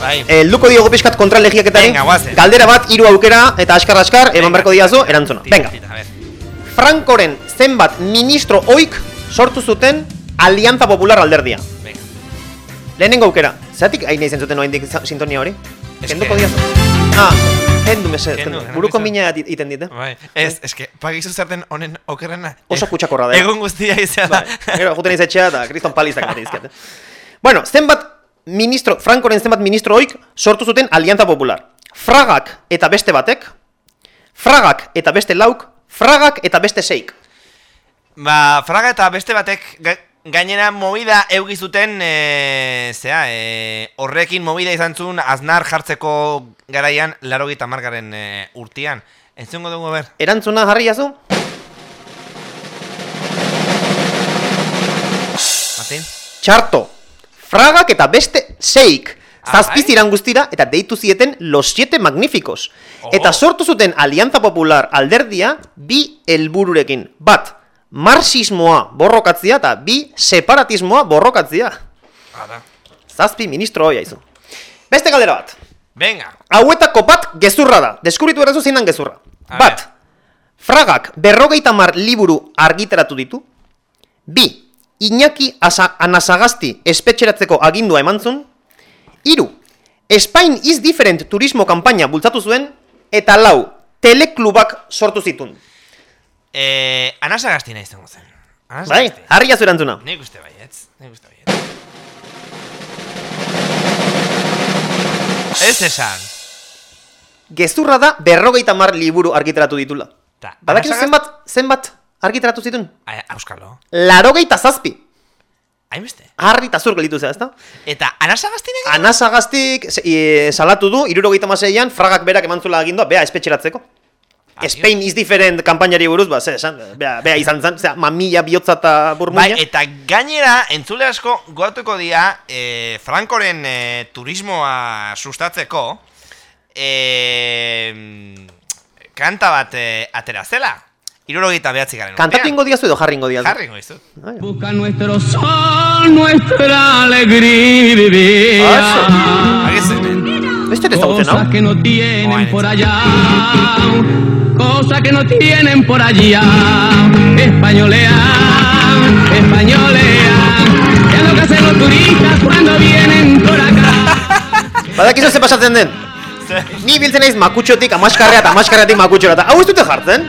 Bai. helduko diogu pixkat kontralegiaketari. Galdera bat, hiru aukera eta askar askar eman beharko diazu erantzuna. Venga. Frankoren zenbat ministro oik sortu zuten Alianza Popular alderdia. Venga. Lehenengo aukera. Zeratik hain nahi zentzuten oraindik za- sintonia hori? Kenduko diazu. Ah, kendu kendu Buruko mina iten dit, eh? Bai, ez, eske, pagizu zerten honen okerrena. Oso kutsakorra da. eh? Egun guztia izan da. Bai, gero, juten izetxea eta kriston palizak emate dizkiat. eh? Bueno, zenbat ministro, Frankoren zenbat ministro oik sortu zuten Alianza Popular. Fragak eta beste batek, fragak eta beste lauk, fragak eta beste seik. Ba, fraga eta beste batek ga, gainera movida eugi zuten e, zea, e, horrekin movida izan zuen aznar jartzeko garaian larogita margaren e, urtian. Entzungo dugu ber. Erantzuna jarri jazu? Martin? Txarto. Fragak eta beste seik. Zazpi bai? ziran guztira eta deitu zieten los siete magníficos. Oh. Eta sortu zuten Alianza Popular alderdia bi helbururekin. Bat, marxismoa borrokatzia eta bi separatismoa borrokatzia. Ara. Zazpi ministro hoia izu. Beste galdera bat. Venga. Hauetako bat gezurra da. Deskuritu erazu zein gezurra. A bat. Fragak berrogeita mar liburu argitaratu ditu. Bi. Iñaki Asa Anasagasti espetxeratzeko agindua eman zuen. Hiru. Spain is different turismo kanpaina bultzatu zuen. Eta lau. Teleklubak sortu zitun. E, anasa gaztina izango zen. Bai, harri jazu erantzuna. Nik uste baietz. Nik uste baietz. Ez esan. Gezurra da berrogeita mar liburu argitaratu ditula. Badakizu zenbat, zenbat argitaratu zituen? Ai, Auskalo. Larogeita zazpi. Hainbeste. Harri eta zur gelditu zera, ezta? Eta anasagaztinek? Anasagaztik e, salatu du, irurogeita maseian, fragak berak eman zuela agindua, bea espetxeratzeko. Spain is different kampainari buruz, ba, ze, esan, bea, bea izan zen, zera, mamila bihotza eta burmuina. Bai, eta gainera, entzule asko goatuko dira e, Frankoren e, turismoa sustatzeko e, kanta bat e, atera zela. Irurogeita behatzi garen Kantatu ingo diazu edo jarri ingo diazu? Jarri ingo dizut. Busca nuestro sol, nuestra alegría. Beste ere ezagutzen, hau? Cosas que no tienen por allá. Cosas que no tienen por allá. Españolea, españolea. Es lo que hacen los turistas cuando vienen por acá. Badakizu ze pasatzen den? Ni biltzen naiz makutxotik amaskarrea eta amaskarreatik makutxora eta hau ez dute jartzen?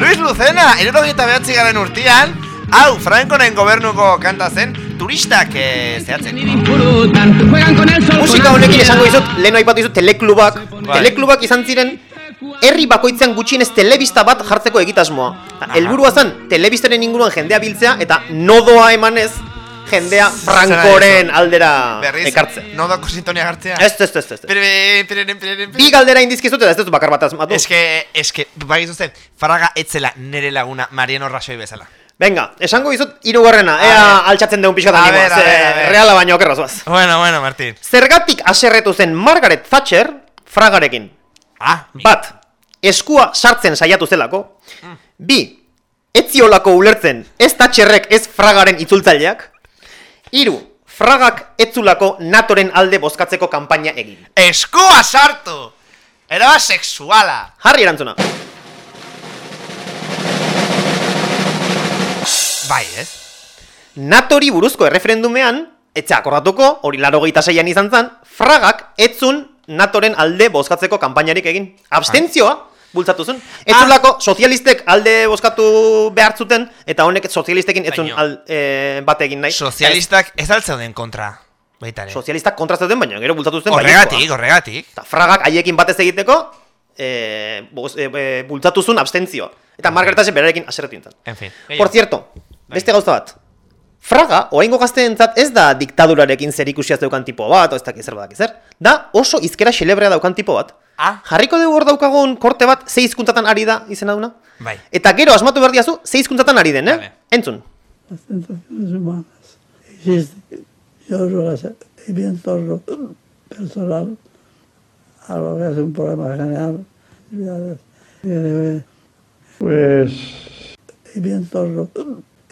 Luis Lucena, irurogeita behatzi garen urtean, hau, Frankoren gobernuko kanta zen, turistak e, zehatzen. Musika honekin esango dizut, lehen aipatu dizut teleklubak. Bai. Teleklubak izan ziren herri bakoitzean gutxienez telebista bat jartzeko egitasmoa. Helburua zen telebistaren inguruan jendea biltzea eta nodoa emanez jendea Frankoren aldera Berriz, ekartzea. nodoko sintonia gartzea. Ez, ez, ez, ez. Pere, pere, pere, Bi galdera indizkizut eta ez dut bakar bat asmatu. Eske, eske, bagizu zen, Fraga etzela nere laguna Mariano Rajoy bezala. Venga, esango dizut hirugarrena, ea altxatzen deun pixkat A animoa, ver, a ze reala baino okerra zoaz. Bueno, bueno, Martín. Zergatik aserretu zen Margaret Thatcher fragarekin? Ah, Bat, eskua sartzen saiatu zelako. Mm. Bi, ez ziolako ulertzen ez Thatcherrek ez fragaren itzultzaileak. Hiru, fragak etzulako natoren alde bozkatzeko kanpaina egin. Eskua sartu! Eraba sexuala! Harri erantzuna. Bai, ez? Natori buruzko erreferendumean, etxe akordatuko, hori laro seian izan zen, fragak etzun natoren alde bozkatzeko kanpainarik egin. Abstentzioa, bultzatu zen. Etzulako sozialistek alde bozkatu behar zuten, eta honek sozialistekin etzun al, e, bat egin nahi. Sozialistak ez altzeuden kontra. Baita ere. Sozialistak kontra zeuden, baina gero bultzatu zuten Horregatik, horregatik. Eta fragak haiekin batez egiteko, e, boz, e, e, bultzatu zuen abstentzioa. Eta Margaret Thatcher berarekin aserretu nintzen. En fin. Por cierto, beste gauza bat. Fraga, oraingo gazteentzat ez da diktadurarekin zer ikusia zeukan tipo bat, o ez dakiz zer badak zer. Da oso izkera xelebrea daukan tipo bat. Ah. Jarriko dugu hor daukagun korte bat, ze hizkuntzatan ari da izena duna. Bai. Eta gero asmatu behar diazu, ze hizkuntzatan ari den, eh? Entzun. las tentaciones humanas existen. Yo las y mi entorno personal a lo que es un problema general. Pues... Y mi entorno...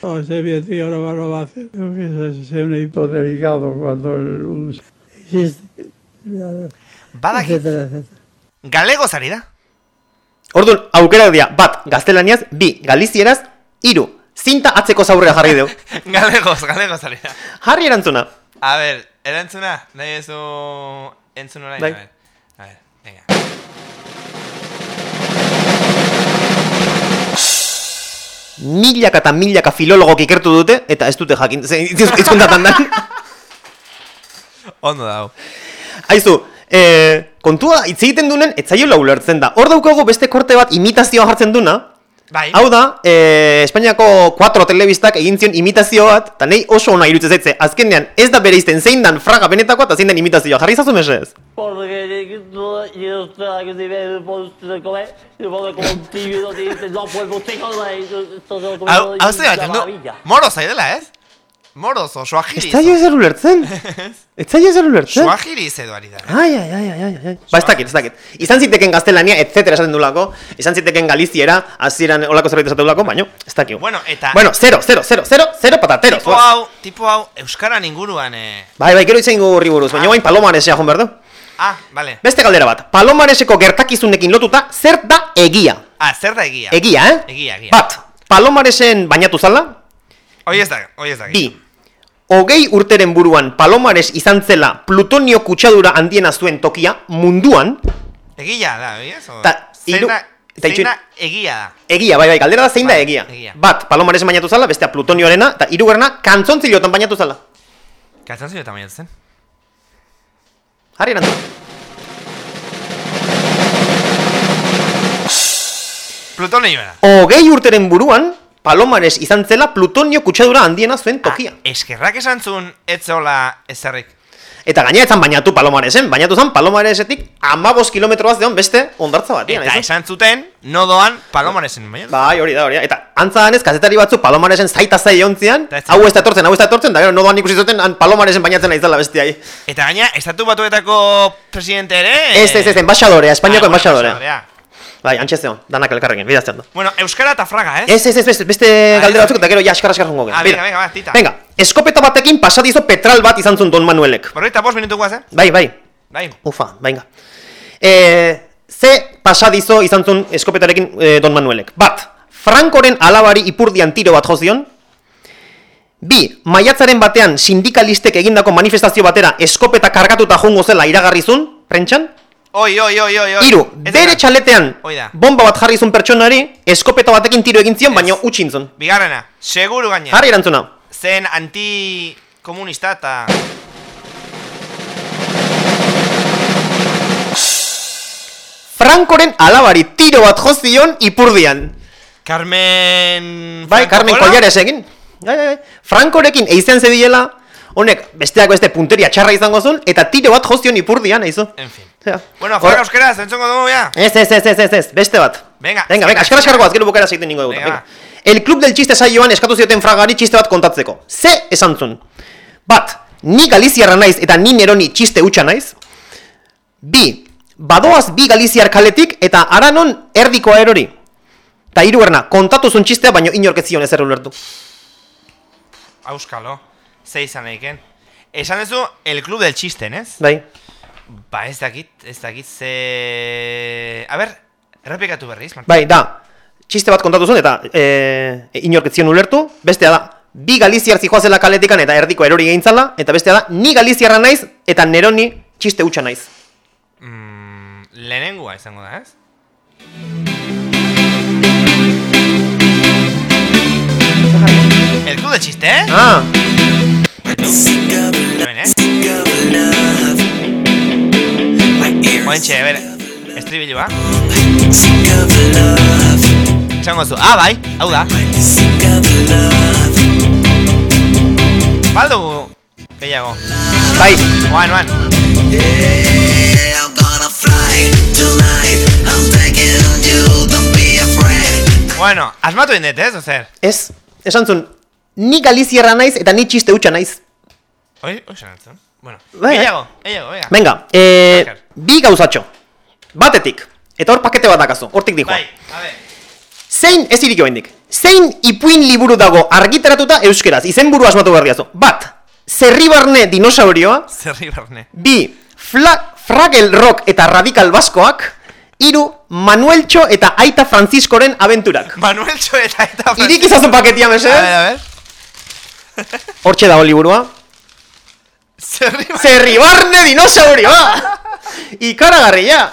No, ese bien tío no va, no va a hacer. Creo que es, un hito delicado cuando el. Existe. Badaki. Galego zari da. Orduan, aukera dira, bat, gaztelaniaz, bi, galizieraz, hiru, zinta atzeko zaurrea jarri dugu. Galegoz, galegoz zari da. Jarri erantzuna. A ver, erantzuna, nahi ez du entzun orain, Bai. a ver, venga. milaka eta milaka filologok ikertu dute, eta ez dute jakin, ze izkuntatan da. Ondo dago. Aizu, e, kontua hitz egiten dunen, etzaiola ulertzen da. Hor daukagu beste korte bat imitazioa jartzen duna. Bai. Hau da, e, Espainiako 4 telebistak egin zion imitazio bat, eta nahi oso ona irutzen zaitze. Azkenean, ez da bere izten zein dan fraga benetakoa eta zein dan imitazioa. Jarri zazu mesez? Hau, hau ze du, moro zaidela, ez? Moroz, o suajiriz. Ez zaio ezer ulertzen. Ez zaio ezer ulertzen. Suajiriz edo ari da. Ai, ai, ai, ai, ai, ai. Ba, ez dakit, ez dakit. Izan ziteken gaztelania, etcétera esaten dulako, izan ziteken galiziera, hasieran olako zerbait esaten dulako, baino, ez dakit. Bueno, eta... Bueno, zero, zero, zero, zero, zero patatero. Tipo hau, tipo hau, Euskaran inguruan, eh... Bai, bai, gero izango horri buruz, baina bain palomaresea joan behar du. Ah, vale. Beste galdera bat, palomareseko gertakizunekin lotuta, zer da egia? Ah, zer da egia? Egia, eh? Egia, egia. Bat, palomaresen bainatu zala, Hoi ez da, hoi ez da. bi, hogei urteren buruan palomares izan zela plutonio kutsadura handiena zuen tokia munduan, Egia da, Ta, hiru- Zeina, eta itxu- zeina egia da. Egia, bai, bai, galdera da zein da Bai, egia. egia. Bat, palomaresen bainatu zala, bestea plutonioarena, eta hirugarrena kantzontzilotan bainatu zala. Katzan zio tamaino zen. Jarri erantzuna. Plutonioa. Hogei urteren buruan, Palomares izan zela plutonio kutsadura handiena zuen tokia. Eskerrak esan zuen, etzola ezerrik. Eta gaina etzan bainatu Palomaresen, bainatu zen Palomaresetik amabos kilometro bat beste ondartza bat. Eta esan zuten, nodoan palomaresen baina. Bai, hori da, hori da. Eta antza danez, kazetari batzu Palomaresen zaita zai ontzian, hau ez da etortzen, hau ez da etortzen, da gero nodoan ikusi zuten han Palomaresen bainatzen naizela bestiai. Eta gaina, estatu batuetako presidente ere... Ez, ez, ez, enbaixadorea, Espainiako Ah, enbaixadorea. Bai, antxe zeon, danak elkarrekin, bidazten du. Bueno, euskara eta fraga, ez? Ez, ez, ez, beste, beste galdera batzuk eta gero ja askar askar jongo Ah, venga, venga, tita. Venga, eskopeta batekin pasadizo petral bat izan zuen Don Manuelek. Berroita bost minutu guaz, eh? Bai, bai. Bai. Ufa, venga. Eh, ze pasadizo izan zuen eskopetarekin eh, Don Manuelek. Bat, Frankoren alabari ipurdian tiro bat jozion. Bi, maiatzaren batean sindikalistek egindako manifestazio batera eskopeta kargatuta jungo zela iragarrizun, prentxan. Oi, oi, oi, oi, oi. Hiru, Ez bere txaletean bomba bat jarri zuen pertsonari, eskopeta batekin tiro egin zion, baina utxin zuen. Bigarrena, seguru gaina. Jarri erantzuna. Zen antikomunista eta... Frankoren alabari tiro bat jozion ipurdian. Carmen... Bai, Carmen? Collares egin. Bai, bai, bai. Frankorekin eizen zebilela, honek besteak beste punteria txarra izango zuen, eta tiro bat jozion ipurdian, eizu. En fin. Ja. Bueno, fraga euskera, zentzongo dugu, ya. Ez, ez, ez, ez, ez, ez, beste bat. Venga, Venga, venga, askar askar goaz, gero bukera zeiten ningo dugu. Venga. El Club del Txiste saioan eskatu zioten fragari txiste bat kontatzeko. Ze esan zuen? Bat, ni Galiziarra naiz eta ni neroni txiste hutsa naiz. Bi, badoaz bi Galiziar kaletik eta aranon erdikoa erori. Ta hirugarrena, kontatu zuen txistea, baino inork ez zion ezer ulertu. Auskalo. Ze izan eiken. Esan duzu, el club del chisten, ez? Bai. Ba, ez dakit, ez dakit, ze... A ber, errepikatu berriz, Martin. Bai, da. Txiste bat kontatu zuen eta e, inork ez zion ulertu. Bestea da, bi Galiziar zijoazela kaletikan eta erdiko erori gehintzala. Eta bestea da, ni Galiziarra naiz eta neroni txiste hutsa naiz. Mm, lehenengua izango da, ez? El club del chiste, eh? Ah, Hemen, eh? Oentxe, a ber, estribilua. Esango zu, ah, bai, hau da. Baldu, gehiago. bai. Oan, oan. Bueno, asmatu indet, ez, ozer? Ez, esan zuen, ni Galiziarra naiz eta ni txiste hutsa naiz. Oi, oi, zanantzun. Bueno, Bai, gehiago, gehiago, venga. Venga, e, bi gauzatxo. Batetik, eta hor pakete bat dakazu, hortik dijoa. Bai. Zein, ez irik joendik, zein ipuin liburu dago argitaratuta euskeraz, izenburu asmatu behar diazu. Bat, zerribarne dinosaurioa, Zerri barne. bi, fla, fragel rock eta radikal baskoak, hiru, Manueltxo eta Aita Franciscoren abenturak. Manuel Txoeta eta... Irik izazu paketia, A ver, a ver. Hortxe dago liburua. Zerri Zerribarne dinosaurioa! Ikaragarria!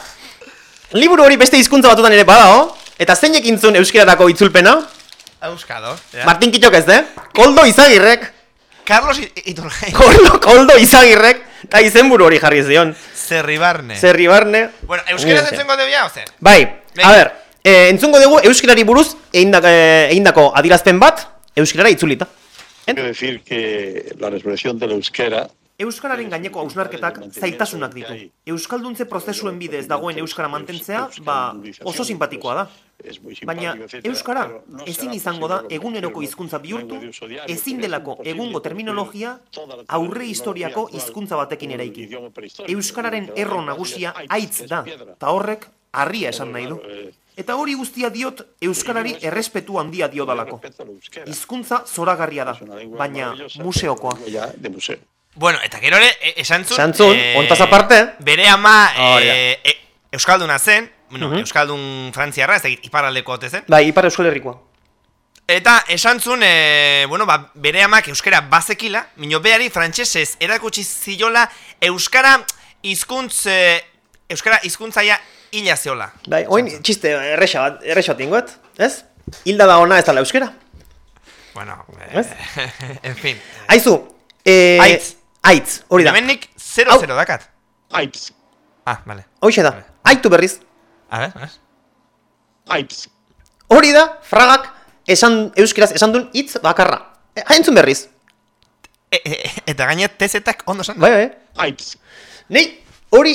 Liburu hori beste hizkuntza batutan ere badao, eta zeinek intzun euskerarako itzulpena? Euskado. Ja. Martin Kitxok ez, eh? Koldo Izagirrek, Carlos Iturgai. Koldo, Koldo Izagirrek, eta izenburu hori jarri zion. Zerribarne. Zerribarne. Bueno, euskera Ui, zentzongo debia, ozer? Bai, Venga. a ber, eh, entzungo dugu euskerari buruz egindako, eh, egindako adirazpen bat, euskerara itzulita. Que decir que la expresión del euskera Euskararen gaineko hausnarketak zailtasunak ditu. Euskalduntze prozesuen bidez dagoen euskara mantentzea, ba, oso simpatikoa da. Baina euskara ezin izango da eguneroko hizkuntza bihurtu, ezin delako egungo terminologia aurre historiako hizkuntza batekin eraiki. Euskararen erro nagusia aitz da, eta horrek harria esan nahi du. Eta hori guztia diot euskarari errespetu handia diodalako. Hizkuntza zoragarria da, baina museokoa. Bueno, eta gero ere, e- esan zuen... Esan zuen, hontaz aparte. Bere ama da. e, e, Euskalduna zen, bueno, Mhm. Euskaldun frantziarra, ez dakit, iparaldeko ote zen. Bai, ipar euskal herrikoa. Eta esan zuen, e, bueno, ba, bere amak euskara bazekila, mino beari frantsesez erakutsi ziola euskara hizkuntz e, euskara hizkuntzaia hila zeola. Bai, oin txiste erresa bat, erresa bat ingoet, ez? Hilda da ona ez da euskera. Bueno, e, en fin. Aizu, eh, Aitz. Aitz, hori da. Hemendik 0-0 dakat. Aitz. Ah, vale. Hoxe da, aitu berriz. A ver, a ver. Aitz. Hori da, fragak esan, euskeraz esan duen hitz bakarra. E, entzun berriz. E, e, eta gainet tezetak ondo san. Bai, bai. Aitz. Nei, hori,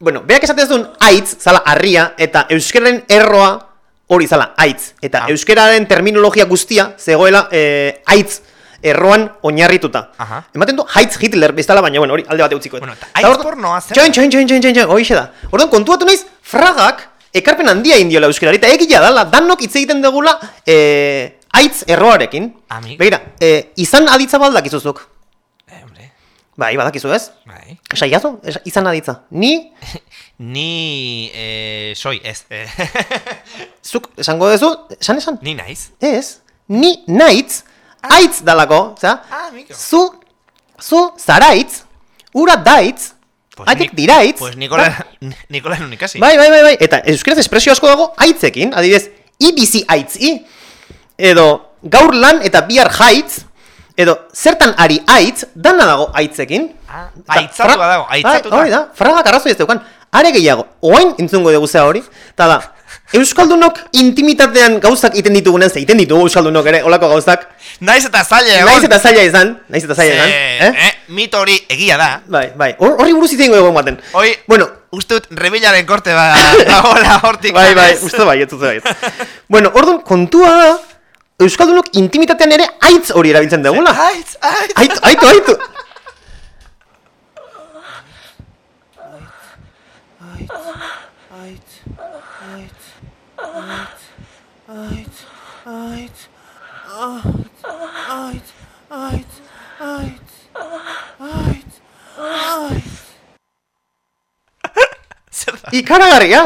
bueno, beak esatez duen aitz, zala harria, eta euskeraren erroa hori zala aitz. Eta Ah. euskeraren terminologia guztia zegoela e, aitz erroan oinarrituta. Aha. Ematen du Heitz Hitler bezala, baina bueno, hori alde bate utziko. Bueno, eta aitz pornoa zer? Txoin, txoin, txoin, da. Orduan, kontuatu naiz, fragak ekarpen handia indiola euskerari, eta egila dala, danok hitz egiten degula e, aitz erroarekin. Amigo. Begira, e, izan aditza baldakizuzuk. Eh, hombre. Bai, badakizu ez? Bai. Saiazu, esa- izan aditza. Ni, Ni eh, soy ez. Eh. zuk, esango duzu, esan esan? Ni naiz. Ez, ni naitz, aitz dalako, za? Ah. Zu, zu zaraitz, ura daitz, Pues haiek ni- diraitz. Pues Nikola, Nikola nun ikasi. Bai, bai, bai, bai, eta euskeraz espresio asko dago aitzekin, adibidez, ibizi aitz i, edo gaur lan eta bihar jaitz, edo zertan ari aitz, dana dago aitzekin. Ah, fra- dago, aitzatuta. Bai, hori da, fragak arrazoi ez daukan. Are gehiago, oain entzungo dugu zea hori, eta da, Euskaldunok intimitatean gauzak iten ditugunen, ze iten ditugu Euskaldunok ere, olako gauzak. Naiz eta zaila egon. Naiz eta zaila izan, naiz eta zaila izan. Ze, eh? Mito hori egia da. Bai, bai, hor- horri buruz izango dugu ematen. Hoi, Bueno, uste dut rebilaren korte ba, dagoela hortik. bai, bai, uste bai, ez bai. bueno, orduan, kontua da, Euskaldunok intimitatean ere aitz hori erabiltzen dugula. Aitz, aitz. Aitu, aitu, aitu. Zer da? Ikaragarria!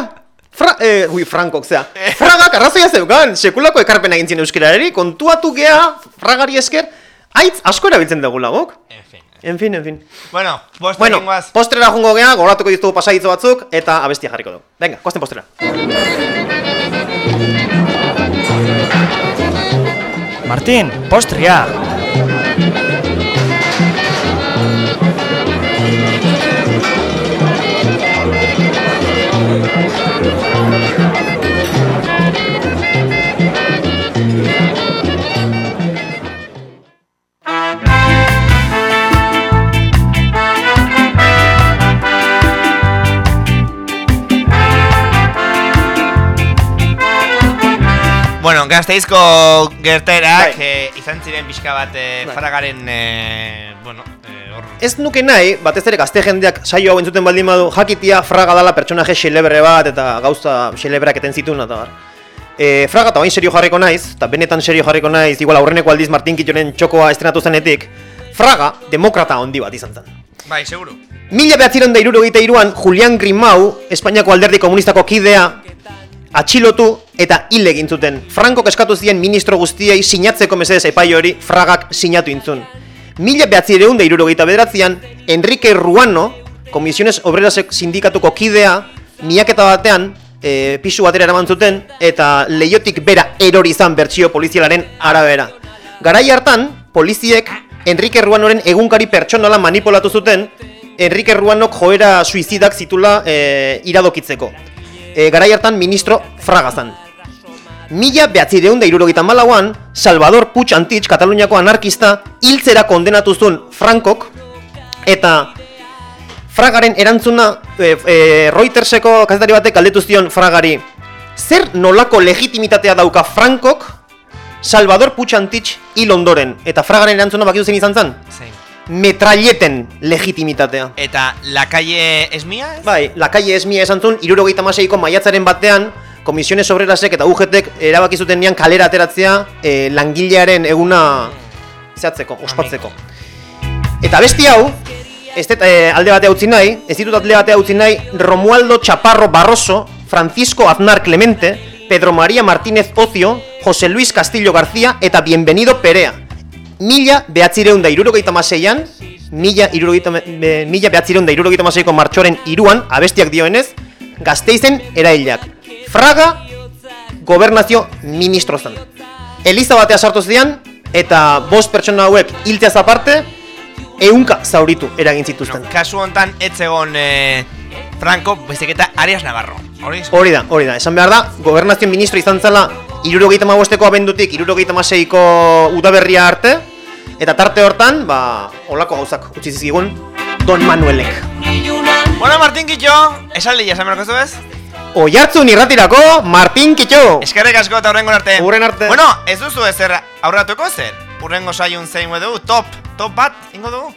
Fra, eh, ui, Frankok, zea. Fragak arrazoia zeukan, sekulako ekarpena egin zien euskarari, kontuatu gea, fragari esker, aitz asko erabiltzen dugula guk. En fin. En fin, en fin. Bueno, bost Bueno, guaz. postrera jungo gea, goratuko ditugu pasaitzo batzuk, eta abestia jarriko dugu. Venga, kosten postrera. Martín, postria. Bueno, gazteizko gerterak Bai. eh, izan ziren pixka bat Bai. fragaren, eh, bueno, eh, hor... Ez nuke nahi, batez ere gazte jendeak saio hau entzuten baldin badu, jakitia fraga dala pertsonaje xelebre bat eta gauza xelebreak eten zituen eta bar. E, fraga eta bain serio jarriko naiz, eta benetan serio jarriko naiz, igual aurreneko aldiz Martin Kittoren txokoa estrenatu zenetik, fraga demokrata handi bat izan zen. Bai, seguru. Mila behatziron da irurogeita iruan, Julian Grimau, Espainiako alderdi komunistako kidea, atxilotu eta hil egin zuten. Franco eskatu zien ministro guztiei sinatzeko mesedez epai hori fragak sinatu intzun. Mila behatzireun da irurogeita bederatzean, Enrique Ruano, Komisiones Obrerasek sindikatuko kidea, miaketa batean, e, pisu batera eraman zuten, eta leiotik bera erori izan bertsio polizialaren arabera. Garai hartan, poliziek Enrique Ruanoren egunkari pertsonala manipulatu zuten, Enrique Ruanok joera suizidak zitula e, iradokitzeko. E, garai hartan ministro fraga zan. Mila behatzireun da irurogeita malauan, Salvador Puig Antich, Kataluniako anarkista, hiltzera kondenatu zuen Frankok, eta Fragaren erantzuna, e, e, Reuterseko kazetari batek galdetu zion Fragari, zer nolako legitimitatea dauka Frankok, Salvador Puig Antich hil ondoren, eta Fragaren erantzuna bakitu zen izan zen? Zein. Metralleten legitimitatea. Eta la calle es mía? ez? Bai, la calle es mia esan zuen, irurogeita maseiko maiatzaren batean, Komisiones Obrerasek eta UGTek erabaki zuten nian kalera ateratzea e, langilearen eguna zehatzeko, ospatzeko. Eta besti hau, ez dut e, alde batea utzi nahi, ez ditut alde batea utzi nahi, Romualdo Chaparro Barroso, Francisco Aznar Clemente, Pedro María Martínez Ocio, José Luis Castillo García eta Bienvenido Perea. Mila behatzireun da irurogeita maseian, mila, irurogeita, be, mila behatzireun da irurogeita maseiko martxoren iruan, abestiak dioenez, gazteizen erailak. Fraga, gobernazio ministro zen. Eliza batea sartu zian, eta bost pertsona hauek hiltzeaz aparte, eunka zauritu eragin zituzten. Kasu hontan ez egon eh, Franco, baizik eta Arias Navarro. Hori? Hori da, hori da. Esan behar da, gobernazio ministro izan zela irurogeita magosteko abendutik irurogeita maseiko udaberria arte, eta tarte hortan, ba, olako gauzak utzi zizkigun Don Manuelek. Bueno, Martín Kitxo, esaldi esan berko zu ez? Oiartzun irratirako, Martin Kitxo! Eskerrik asko eta horrengo arte. Urren arte. Bueno, ez duzu ezer aurratuko zer? Urrengo saiun zein dugu, top, top bat, ingo dugu?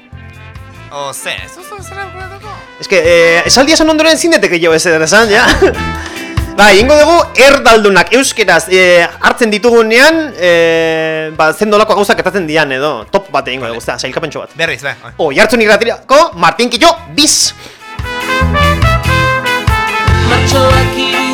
O zer, ez duzu ezer aurratuko? Ez que, eh, esaldi esan ondoren zindeteke jo ez esan, ja? Ba, ingo dugu erdaldunak euskeraz eh, hartzen ditugunean, eh, ba, zendolako gauzak etatzen dian edo, top bat egingo dugu, zera, sailkapentxo bat. Berriz, be. Oiartzun irratirako, Martin Kitxo, bis! Martxoak